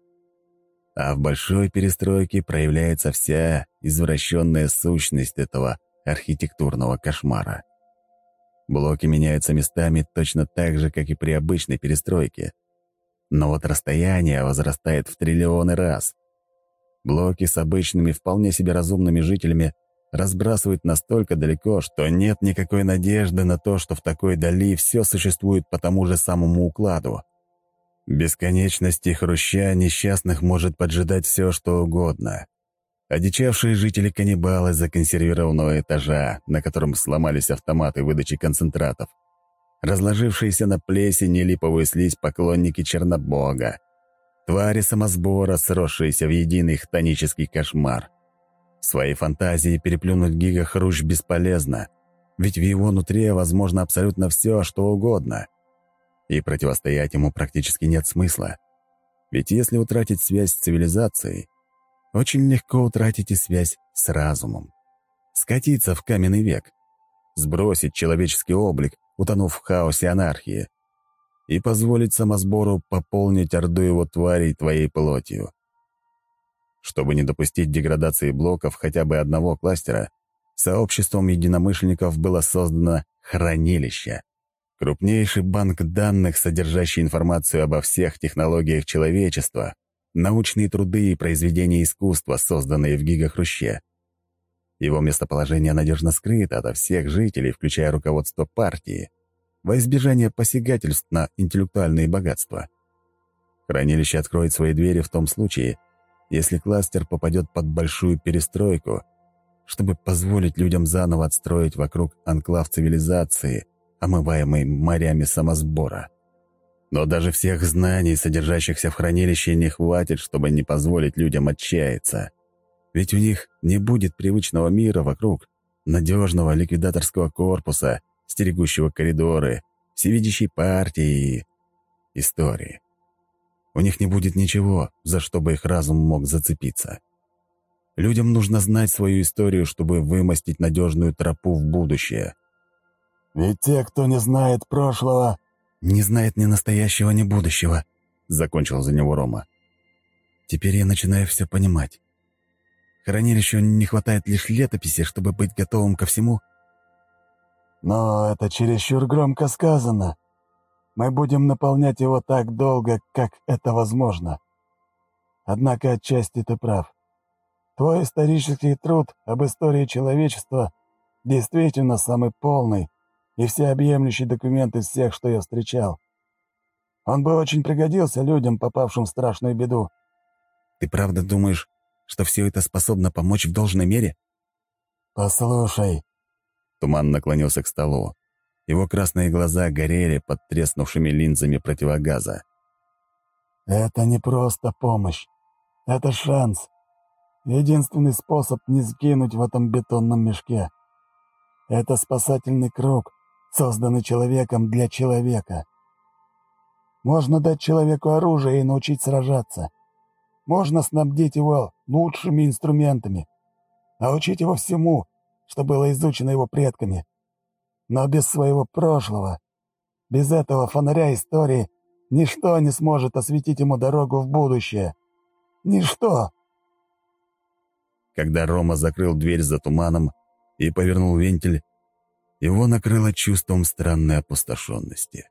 А в большой перестройке проявляется вся извращенная сущность этого архитектурного кошмара. Блоки меняются местами точно так же, как и при обычной перестройке. Но вот расстояние возрастает в триллионы раз. Блоки с обычными, вполне себе разумными жителями разбрасывают настолько далеко, что нет никакой надежды на то, что в такой дали все существует по тому же самому укладу. Бесконечности хруща несчастных может поджидать все, что угодно. Одичавшие жители-каннибалы законсервированного этажа, на котором сломались автоматы выдачи концентратов. Разложившиеся на плесень и липовую слизь поклонники Чернобога. Твари самосбора, сросшиеся в единый хтонический кошмар. Свои фантазии переплюнуть гигахрущ бесполезно, ведь в его нутре возможно абсолютно все, что угодно. И противостоять ему практически нет смысла. Ведь если утратить связь с цивилизацией, очень легко утратить и связь с разумом. Скатиться в каменный век, сбросить человеческий облик, утонув в хаосе анархии, и позволить самосбору пополнить орду его тварей твоей плотью. Чтобы не допустить деградации блоков хотя бы одного кластера, сообществом единомышленников было создано хранилище. Крупнейший банк данных, содержащий информацию обо всех технологиях человечества, научные труды и произведения искусства, созданные в гигахруще. Его местоположение надежно скрыто ото всех жителей, включая руководство партии, во избежание посягательств на интеллектуальные богатства. Хранилище откроет свои двери в том случае, если кластер попадет под большую перестройку, чтобы позволить людям заново отстроить вокруг анклав цивилизации, омываемый морями самосбора. Но даже всех знаний, содержащихся в хранилище, не хватит, чтобы не позволить людям отчаяться. Ведь у них не будет привычного мира вокруг, надежного ликвидаторского корпуса, стерегущего коридоры, всевидящей партии и истории. У них не будет ничего, за что бы их разум мог зацепиться. Людям нужно знать свою историю, чтобы вымостить надежную тропу в будущее. «Ведь те, кто не знает прошлого, «Не знает ни настоящего, ни будущего», — закончил за него Рома. «Теперь я начинаю все понимать. Хранилищу не хватает лишь летописи, чтобы быть готовым ко всему». «Но это чересчур громко сказано. Мы будем наполнять его так долго, как это возможно. Однако отчасти ты прав. Твой исторический труд об истории человечества действительно самый полный и всеобъемлющий документ из всех, что я встречал. Он бы очень пригодился людям, попавшим в страшную беду. Ты правда думаешь, что все это способно помочь в должной мере? Послушай. Туман наклонился к столу. Его красные глаза горели под треснувшими линзами противогаза. Это не просто помощь. Это шанс. Единственный способ не сгинуть в этом бетонном мешке. Это спасательный круг, созданы человеком для человека. Можно дать человеку оружие и научить сражаться. Можно снабдить его лучшими инструментами, научить его всему, что было изучено его предками. Но без своего прошлого, без этого фонаря истории, ничто не сможет осветить ему дорогу в будущее. Ничто. Когда Рома закрыл дверь за туманом и повернул вентиль, его накрыло чувством странной опустошенности.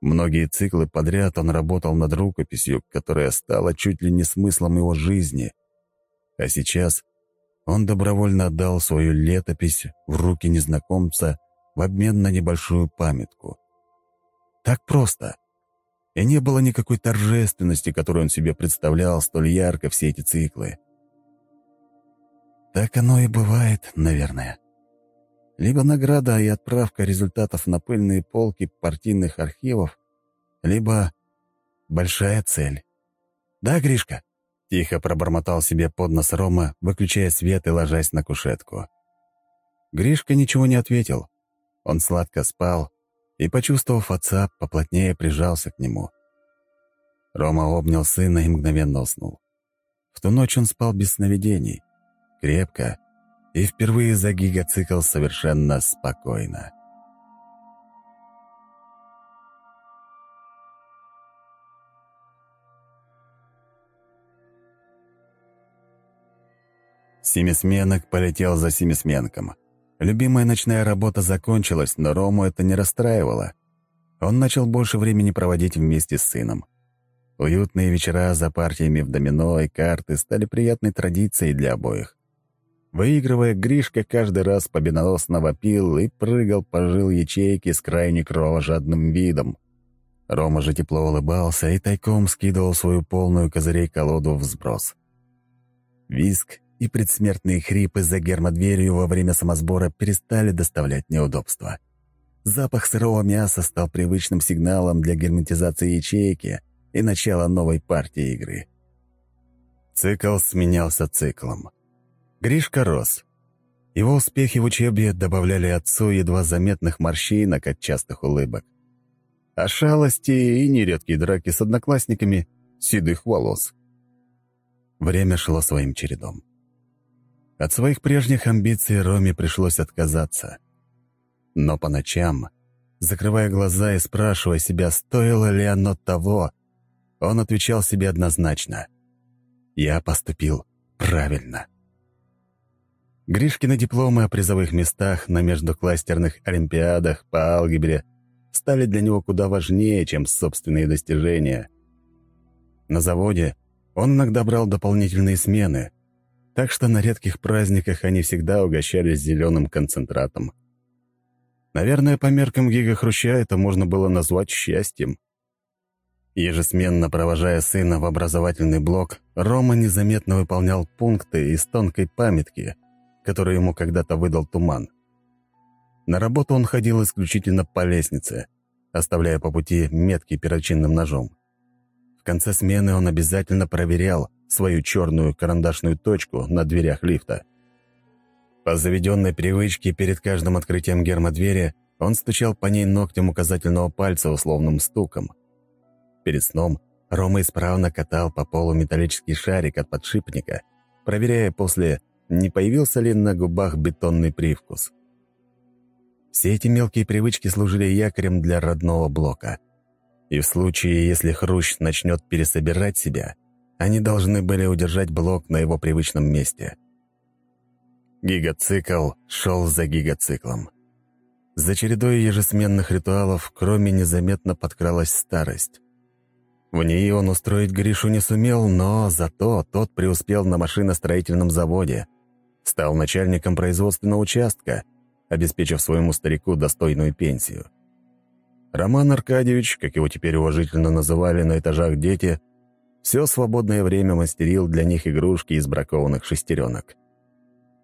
Многие циклы подряд он работал над рукописью, которая стала чуть ли не смыслом его жизни. А сейчас он добровольно отдал свою летопись в руки незнакомца в обмен на небольшую памятку. Так просто. И не было никакой торжественности, которую он себе представлял столь ярко все эти циклы. Так оно и бывает, наверное. Либо награда и отправка результатов на пыльные полки партийных архивов, либо большая цель. «Да, Гришка?» — тихо пробормотал себе под нос Рома, выключая свет и ложась на кушетку. Гришка ничего не ответил. Он сладко спал и, почувствовав отца, поплотнее прижался к нему. Рома обнял сына и мгновенно уснул. В ту ночь он спал без сновидений, крепко и впервые за гигацикл совершенно спокойно. Семисменок полетел за семисменком. Любимая ночная работа закончилась, но Рому это не расстраивало. Он начал больше времени проводить вместе с сыном. Уютные вечера за партиями в домино и карты стали приятной традицией для обоих. Выигрывая, Гришка каждый раз победоносно вопил и прыгал по жил ячейки с крайне кровожадным видом. Рома же тепло улыбался и тайком скидывал свою полную козырей колоду в сброс. Виск и предсмертные хрипы за гермодверью во время самосбора перестали доставлять неудобства. Запах сырого мяса стал привычным сигналом для герметизации ячейки и начала новой партии игры. Цикл сменялся циклом. Гришка рос. Его успехи в учебе добавляли отцу едва заметных морщинок от частых улыбок. А шалости и нередкие драки с одноклассниками седых волос. Время шло своим чередом. От своих прежних амбиций Роме пришлось отказаться. Но по ночам, закрывая глаза и спрашивая себя, стоило ли оно того, он отвечал себе однозначно. «Я поступил правильно». Гришкины дипломы о призовых местах на междукластерных олимпиадах по алгебре стали для него куда важнее, чем собственные достижения. На заводе он иногда брал дополнительные смены, так что на редких праздниках они всегда угощались зеленым концентратом. Наверное, по меркам Гига Хруща это можно было назвать счастьем. Ежесменно провожая сына в образовательный блок, Рома незаметно выполнял пункты из тонкой памятки, которую ему когда-то выдал туман. На работу он ходил исключительно по лестнице, оставляя по пути метки перочинным ножом. В конце смены он обязательно проверял, свою черную карандашную точку на дверях лифта. По заведенной привычке перед каждым открытием гермодвери он стучал по ней ногтем указательного пальца условным стуком. Перед сном Рома исправно катал по полу металлический шарик от подшипника, проверяя после, не появился ли на губах бетонный привкус. Все эти мелкие привычки служили якорем для родного блока. И в случае, если Хрущ начнет пересобирать себя – они должны были удержать блок на его привычном месте. Гигацикл шел за гигациклом. За чередой ежесменных ритуалов кроме незаметно подкралась старость. В ней он устроить Гришу не сумел, но зато тот преуспел на машиностроительном заводе, стал начальником производственного участка, обеспечив своему старику достойную пенсию. Роман Аркадьевич, как его теперь уважительно называли на этажах дети, все свободное время мастерил для них игрушки из бракованных шестеренок.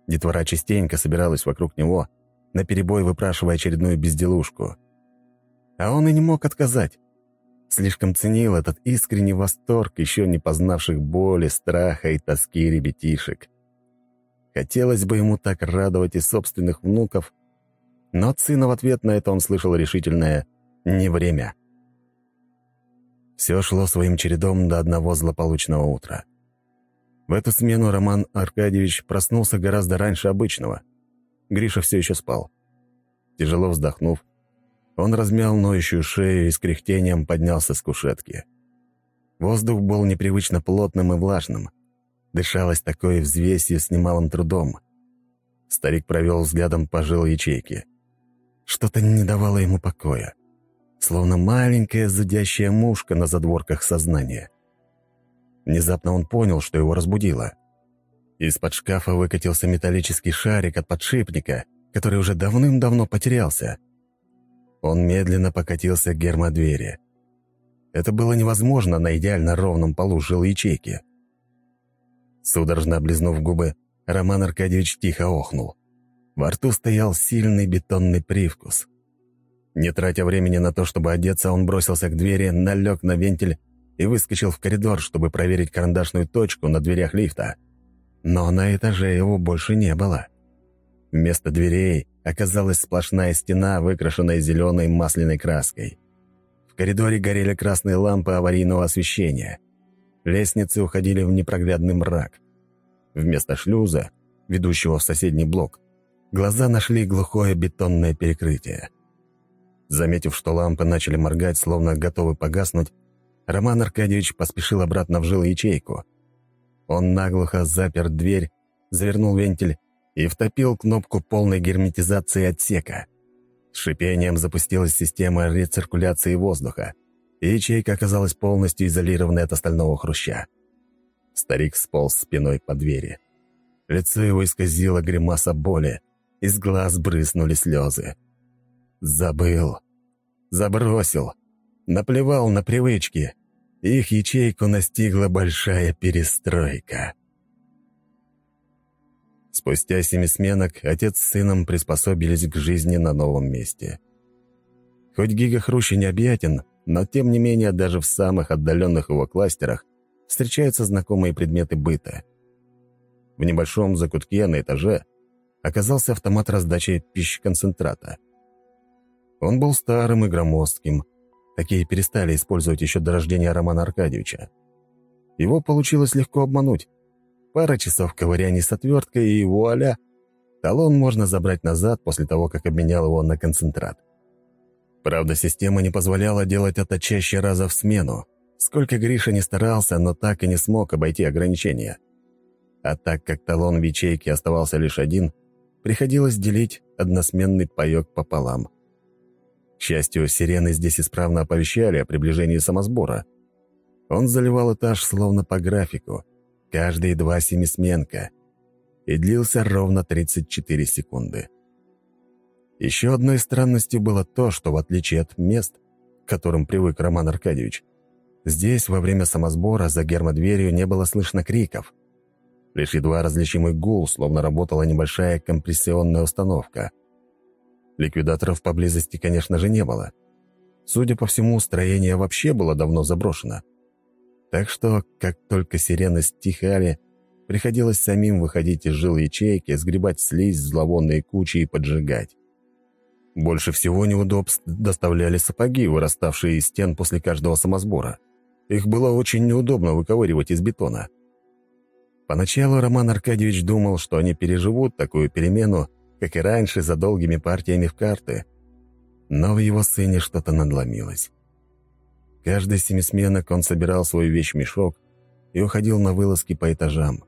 Детвора частенько собиралась вокруг него, наперебой выпрашивая очередную безделушку. А он и не мог отказать. Слишком ценил этот искренний восторг еще не познавших боли, страха и тоски ребятишек. Хотелось бы ему так радовать и собственных внуков, но от сына в ответ на это он слышал решительное «не время». Все шло своим чередом до одного злополучного утра. В эту смену Роман Аркадьевич проснулся гораздо раньше обычного. Гриша все еще спал. Тяжело вздохнув, он размял ноющую шею и с кряхтением поднялся с кушетки. Воздух был непривычно плотным и влажным. Дышалось такой взвесью с немалым трудом. Старик провел взглядом по жил ячейки. Что-то не давало ему покоя словно маленькая зудящая мушка на задворках сознания. Внезапно он понял, что его разбудило. Из-под шкафа выкатился металлический шарик от подшипника, который уже давным-давно потерялся. Он медленно покатился к гермодвери. Это было невозможно на идеально ровном полу жилой ячейки. Судорожно облизнув губы, Роман Аркадьевич тихо охнул. Во рту стоял сильный бетонный привкус. Не тратя времени на то, чтобы одеться, он бросился к двери, налег на вентиль и выскочил в коридор, чтобы проверить карандашную точку на дверях лифта. Но на этаже его больше не было. Вместо дверей оказалась сплошная стена, выкрашенная зеленой масляной краской. В коридоре горели красные лампы аварийного освещения. Лестницы уходили в непроглядный мрак. Вместо шлюза, ведущего в соседний блок, глаза нашли глухое бетонное перекрытие. Заметив, что лампы начали моргать, словно готовы погаснуть, Роман Аркадьевич поспешил обратно в жилую ячейку. Он наглухо запер дверь, завернул вентиль и втопил кнопку полной герметизации отсека. С шипением запустилась система рециркуляции воздуха, и ячейка оказалась полностью изолированной от остального хруща. Старик сполз спиной по двери. Лицо его исказило гримаса боли, из глаз брызнули слезы. Забыл. Забросил. Наплевал на привычки. Их ячейку настигла большая перестройка. Спустя семи сменок отец с сыном приспособились к жизни на новом месте. Хоть гигахрущ и необъятен, но тем не менее даже в самых отдаленных его кластерах встречаются знакомые предметы быта. В небольшом закутке на этаже оказался автомат раздачи пищеконцентрата. Он был старым и громоздким. Такие перестали использовать еще до рождения Романа Аркадьевича. Его получилось легко обмануть. Пара часов ковыряний с отверткой, и вуаля! Талон можно забрать назад после того, как обменял его на концентрат. Правда, система не позволяла делать это чаще раза в смену. Сколько Гриша не старался, но так и не смог обойти ограничения. А так как талон в ячейке оставался лишь один, приходилось делить односменный паёк пополам. К счастью, сирены здесь исправно оповещали о приближении самосбора. Он заливал этаж словно по графику, каждые два семисменка, и длился ровно 34 секунды. Еще одной странностью было то, что в отличие от мест, к которым привык Роман Аркадьевич, здесь во время самосбора за гермодверью не было слышно криков. Лишь едва различимый гул, словно работала небольшая компрессионная установка — Ликвидаторов поблизости, конечно же, не было. Судя по всему, строение вообще было давно заброшено. Так что, как только сирены стихали, приходилось самим выходить из жил ячейки, сгребать слизь, зловонные кучи и поджигать. Больше всего неудобств доставляли сапоги, выраставшие из стен после каждого самосбора. Их было очень неудобно выковыривать из бетона. Поначалу Роман Аркадьевич думал, что они переживут такую перемену как и раньше, за долгими партиями в карты. Но в его сыне что-то надломилось. Каждый семисменок он собирал свой вещмешок и уходил на вылазки по этажам.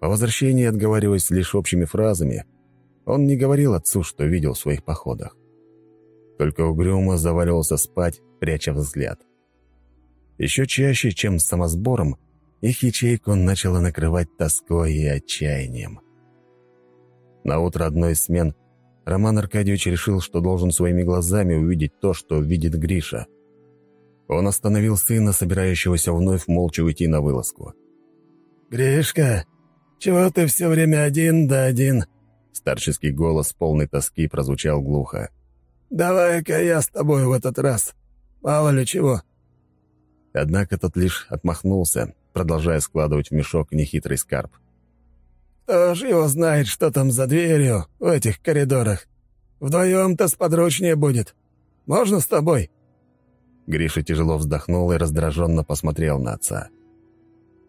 По возвращении, отговариваясь лишь общими фразами, он не говорил отцу, что видел в своих походах. Только угрюмо заваливался спать, пряча взгляд. Еще чаще, чем самосбором, их ячейку начало накрывать тоской и отчаянием. На утро одной из смен Роман Аркадьевич решил, что должен своими глазами увидеть то, что видит Гриша. Он остановил сына, собирающегося вновь молча уйти на вылазку. «Гришка, чего ты все время один да один?» Старческий голос полной тоски прозвучал глухо. «Давай-ка я с тобой в этот раз. Мало ли чего». Однако тот лишь отмахнулся, продолжая складывать в мешок нехитрый скарб. Кто ж его знает, что там за дверью в этих коридорах? Вдвоем-то сподручнее будет. Можно с тобой?» Гриша тяжело вздохнул и раздраженно посмотрел на отца.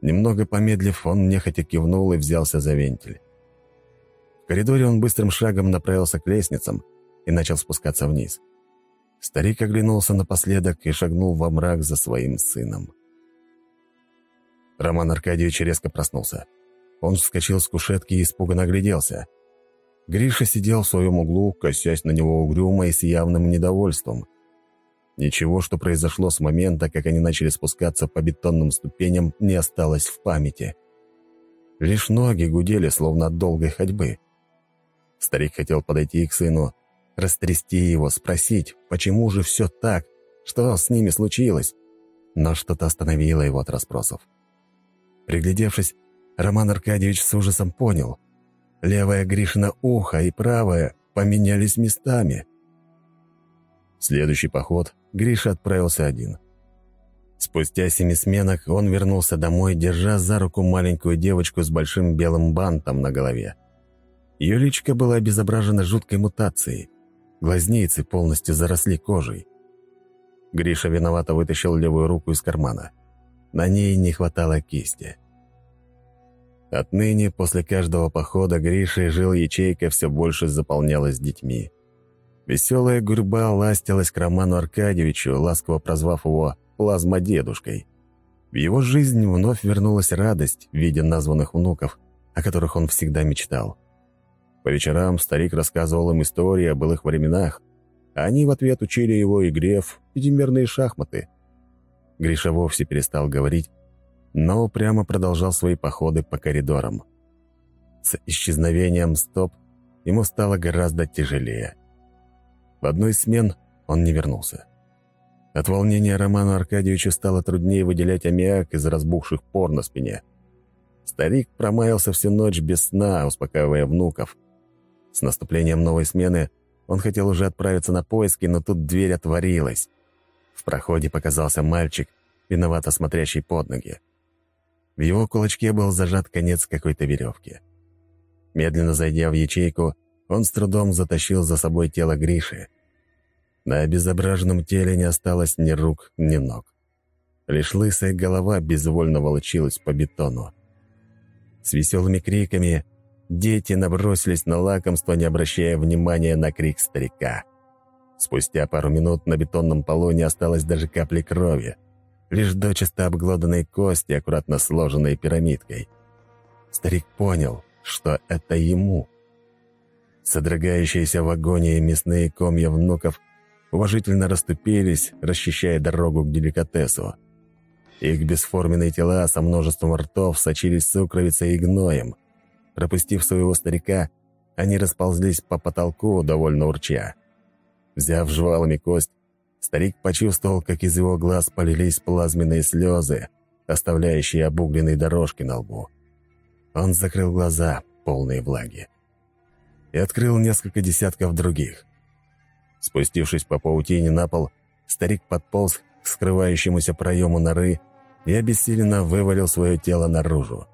Немного помедлив, он нехотя кивнул и взялся за вентиль. В коридоре он быстрым шагом направился к лестницам и начал спускаться вниз. Старик оглянулся напоследок и шагнул во мрак за своим сыном. Роман Аркадьевич резко проснулся. Он вскочил с кушетки и испуганно огляделся. Гриша сидел в своем углу, косясь на него угрюмо и с явным недовольством. Ничего, что произошло с момента, как они начали спускаться по бетонным ступеням, не осталось в памяти. Лишь ноги гудели, словно от долгой ходьбы. Старик хотел подойти к сыну, растрясти его, спросить, почему же все так, что с ними случилось, но что-то остановило его от расспросов. Приглядевшись, Роман Аркадьевич с ужасом понял. Левое Гришина ухо и правое поменялись местами. Следующий поход Гриша отправился один. Спустя семи сменок он вернулся домой, держа за руку маленькую девочку с большим белым бантом на голове. Ее личико было обезображено жуткой мутацией. Глазницы полностью заросли кожей. Гриша виновато вытащил левую руку из кармана. На ней не хватало кисти. Отныне, после каждого похода, Гриши жил ячейка все больше заполнялась детьми. Веселая гурьба ластилась к Роману Аркадьевичу, ласково прозвав его «плазмодедушкой». В его жизнь вновь вернулась радость в виде названных внуков, о которых он всегда мечтал. По вечерам старик рассказывал им истории о былых временах, а они в ответ учили его игре в пятимерные шахматы. Гриша вовсе перестал говорить, но прямо продолжал свои походы по коридорам. С исчезновением стоп ему стало гораздо тяжелее. В одной из смен он не вернулся. От волнения Роману Аркадьевичу стало труднее выделять аммиак из разбухших пор на спине. Старик промаялся всю ночь без сна, успокаивая внуков. С наступлением новой смены он хотел уже отправиться на поиски, но тут дверь отворилась. В проходе показался мальчик, виновато смотрящий под ноги. В его кулачке был зажат конец какой-то веревки. Медленно зайдя в ячейку, он с трудом затащил за собой тело Гриши. На обезображенном теле не осталось ни рук, ни ног. Лишь лысая голова безвольно волочилась по бетону. С веселыми криками Дети набросились на лакомство, не обращая внимания на крик старика. Спустя пару минут на бетонном полу не осталось даже капли крови, лишь дочисто обглоданные кости, аккуратно сложенные пирамидкой. Старик понял, что это ему. Содрогающиеся в агонии мясные комья внуков уважительно расступились, расчищая дорогу к деликатесу. Их бесформенные тела со множеством ртов сочились сукровицей и гноем – Пропустив своего старика, они расползлись по потолку, довольно урча. Взяв жвалами кость, старик почувствовал, как из его глаз полились плазменные слезы, оставляющие обугленные дорожки на лбу. Он закрыл глаза, полные влаги, и открыл несколько десятков других. Спустившись по паутине на пол, старик подполз к скрывающемуся проему норы и обессиленно вывалил свое тело наружу.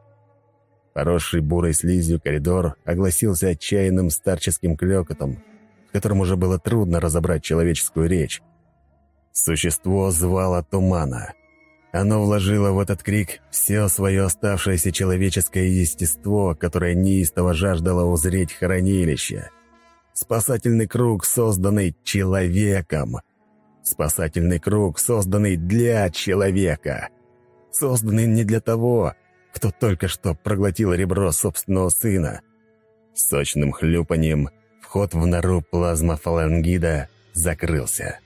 Поросший бурой слизью коридор огласился отчаянным старческим клёкотом, в котором уже было трудно разобрать человеческую речь. Существо звало тумана. Оно вложило в этот крик все свое оставшееся человеческое естество, которое неистово жаждало узреть хранилище. Спасательный круг, созданный человеком. Спасательный круг, созданный для человека. Созданный не для того, кто только что проглотил ребро собственного сына. Сочным хлюпанием вход в нору плазмофалангида закрылся.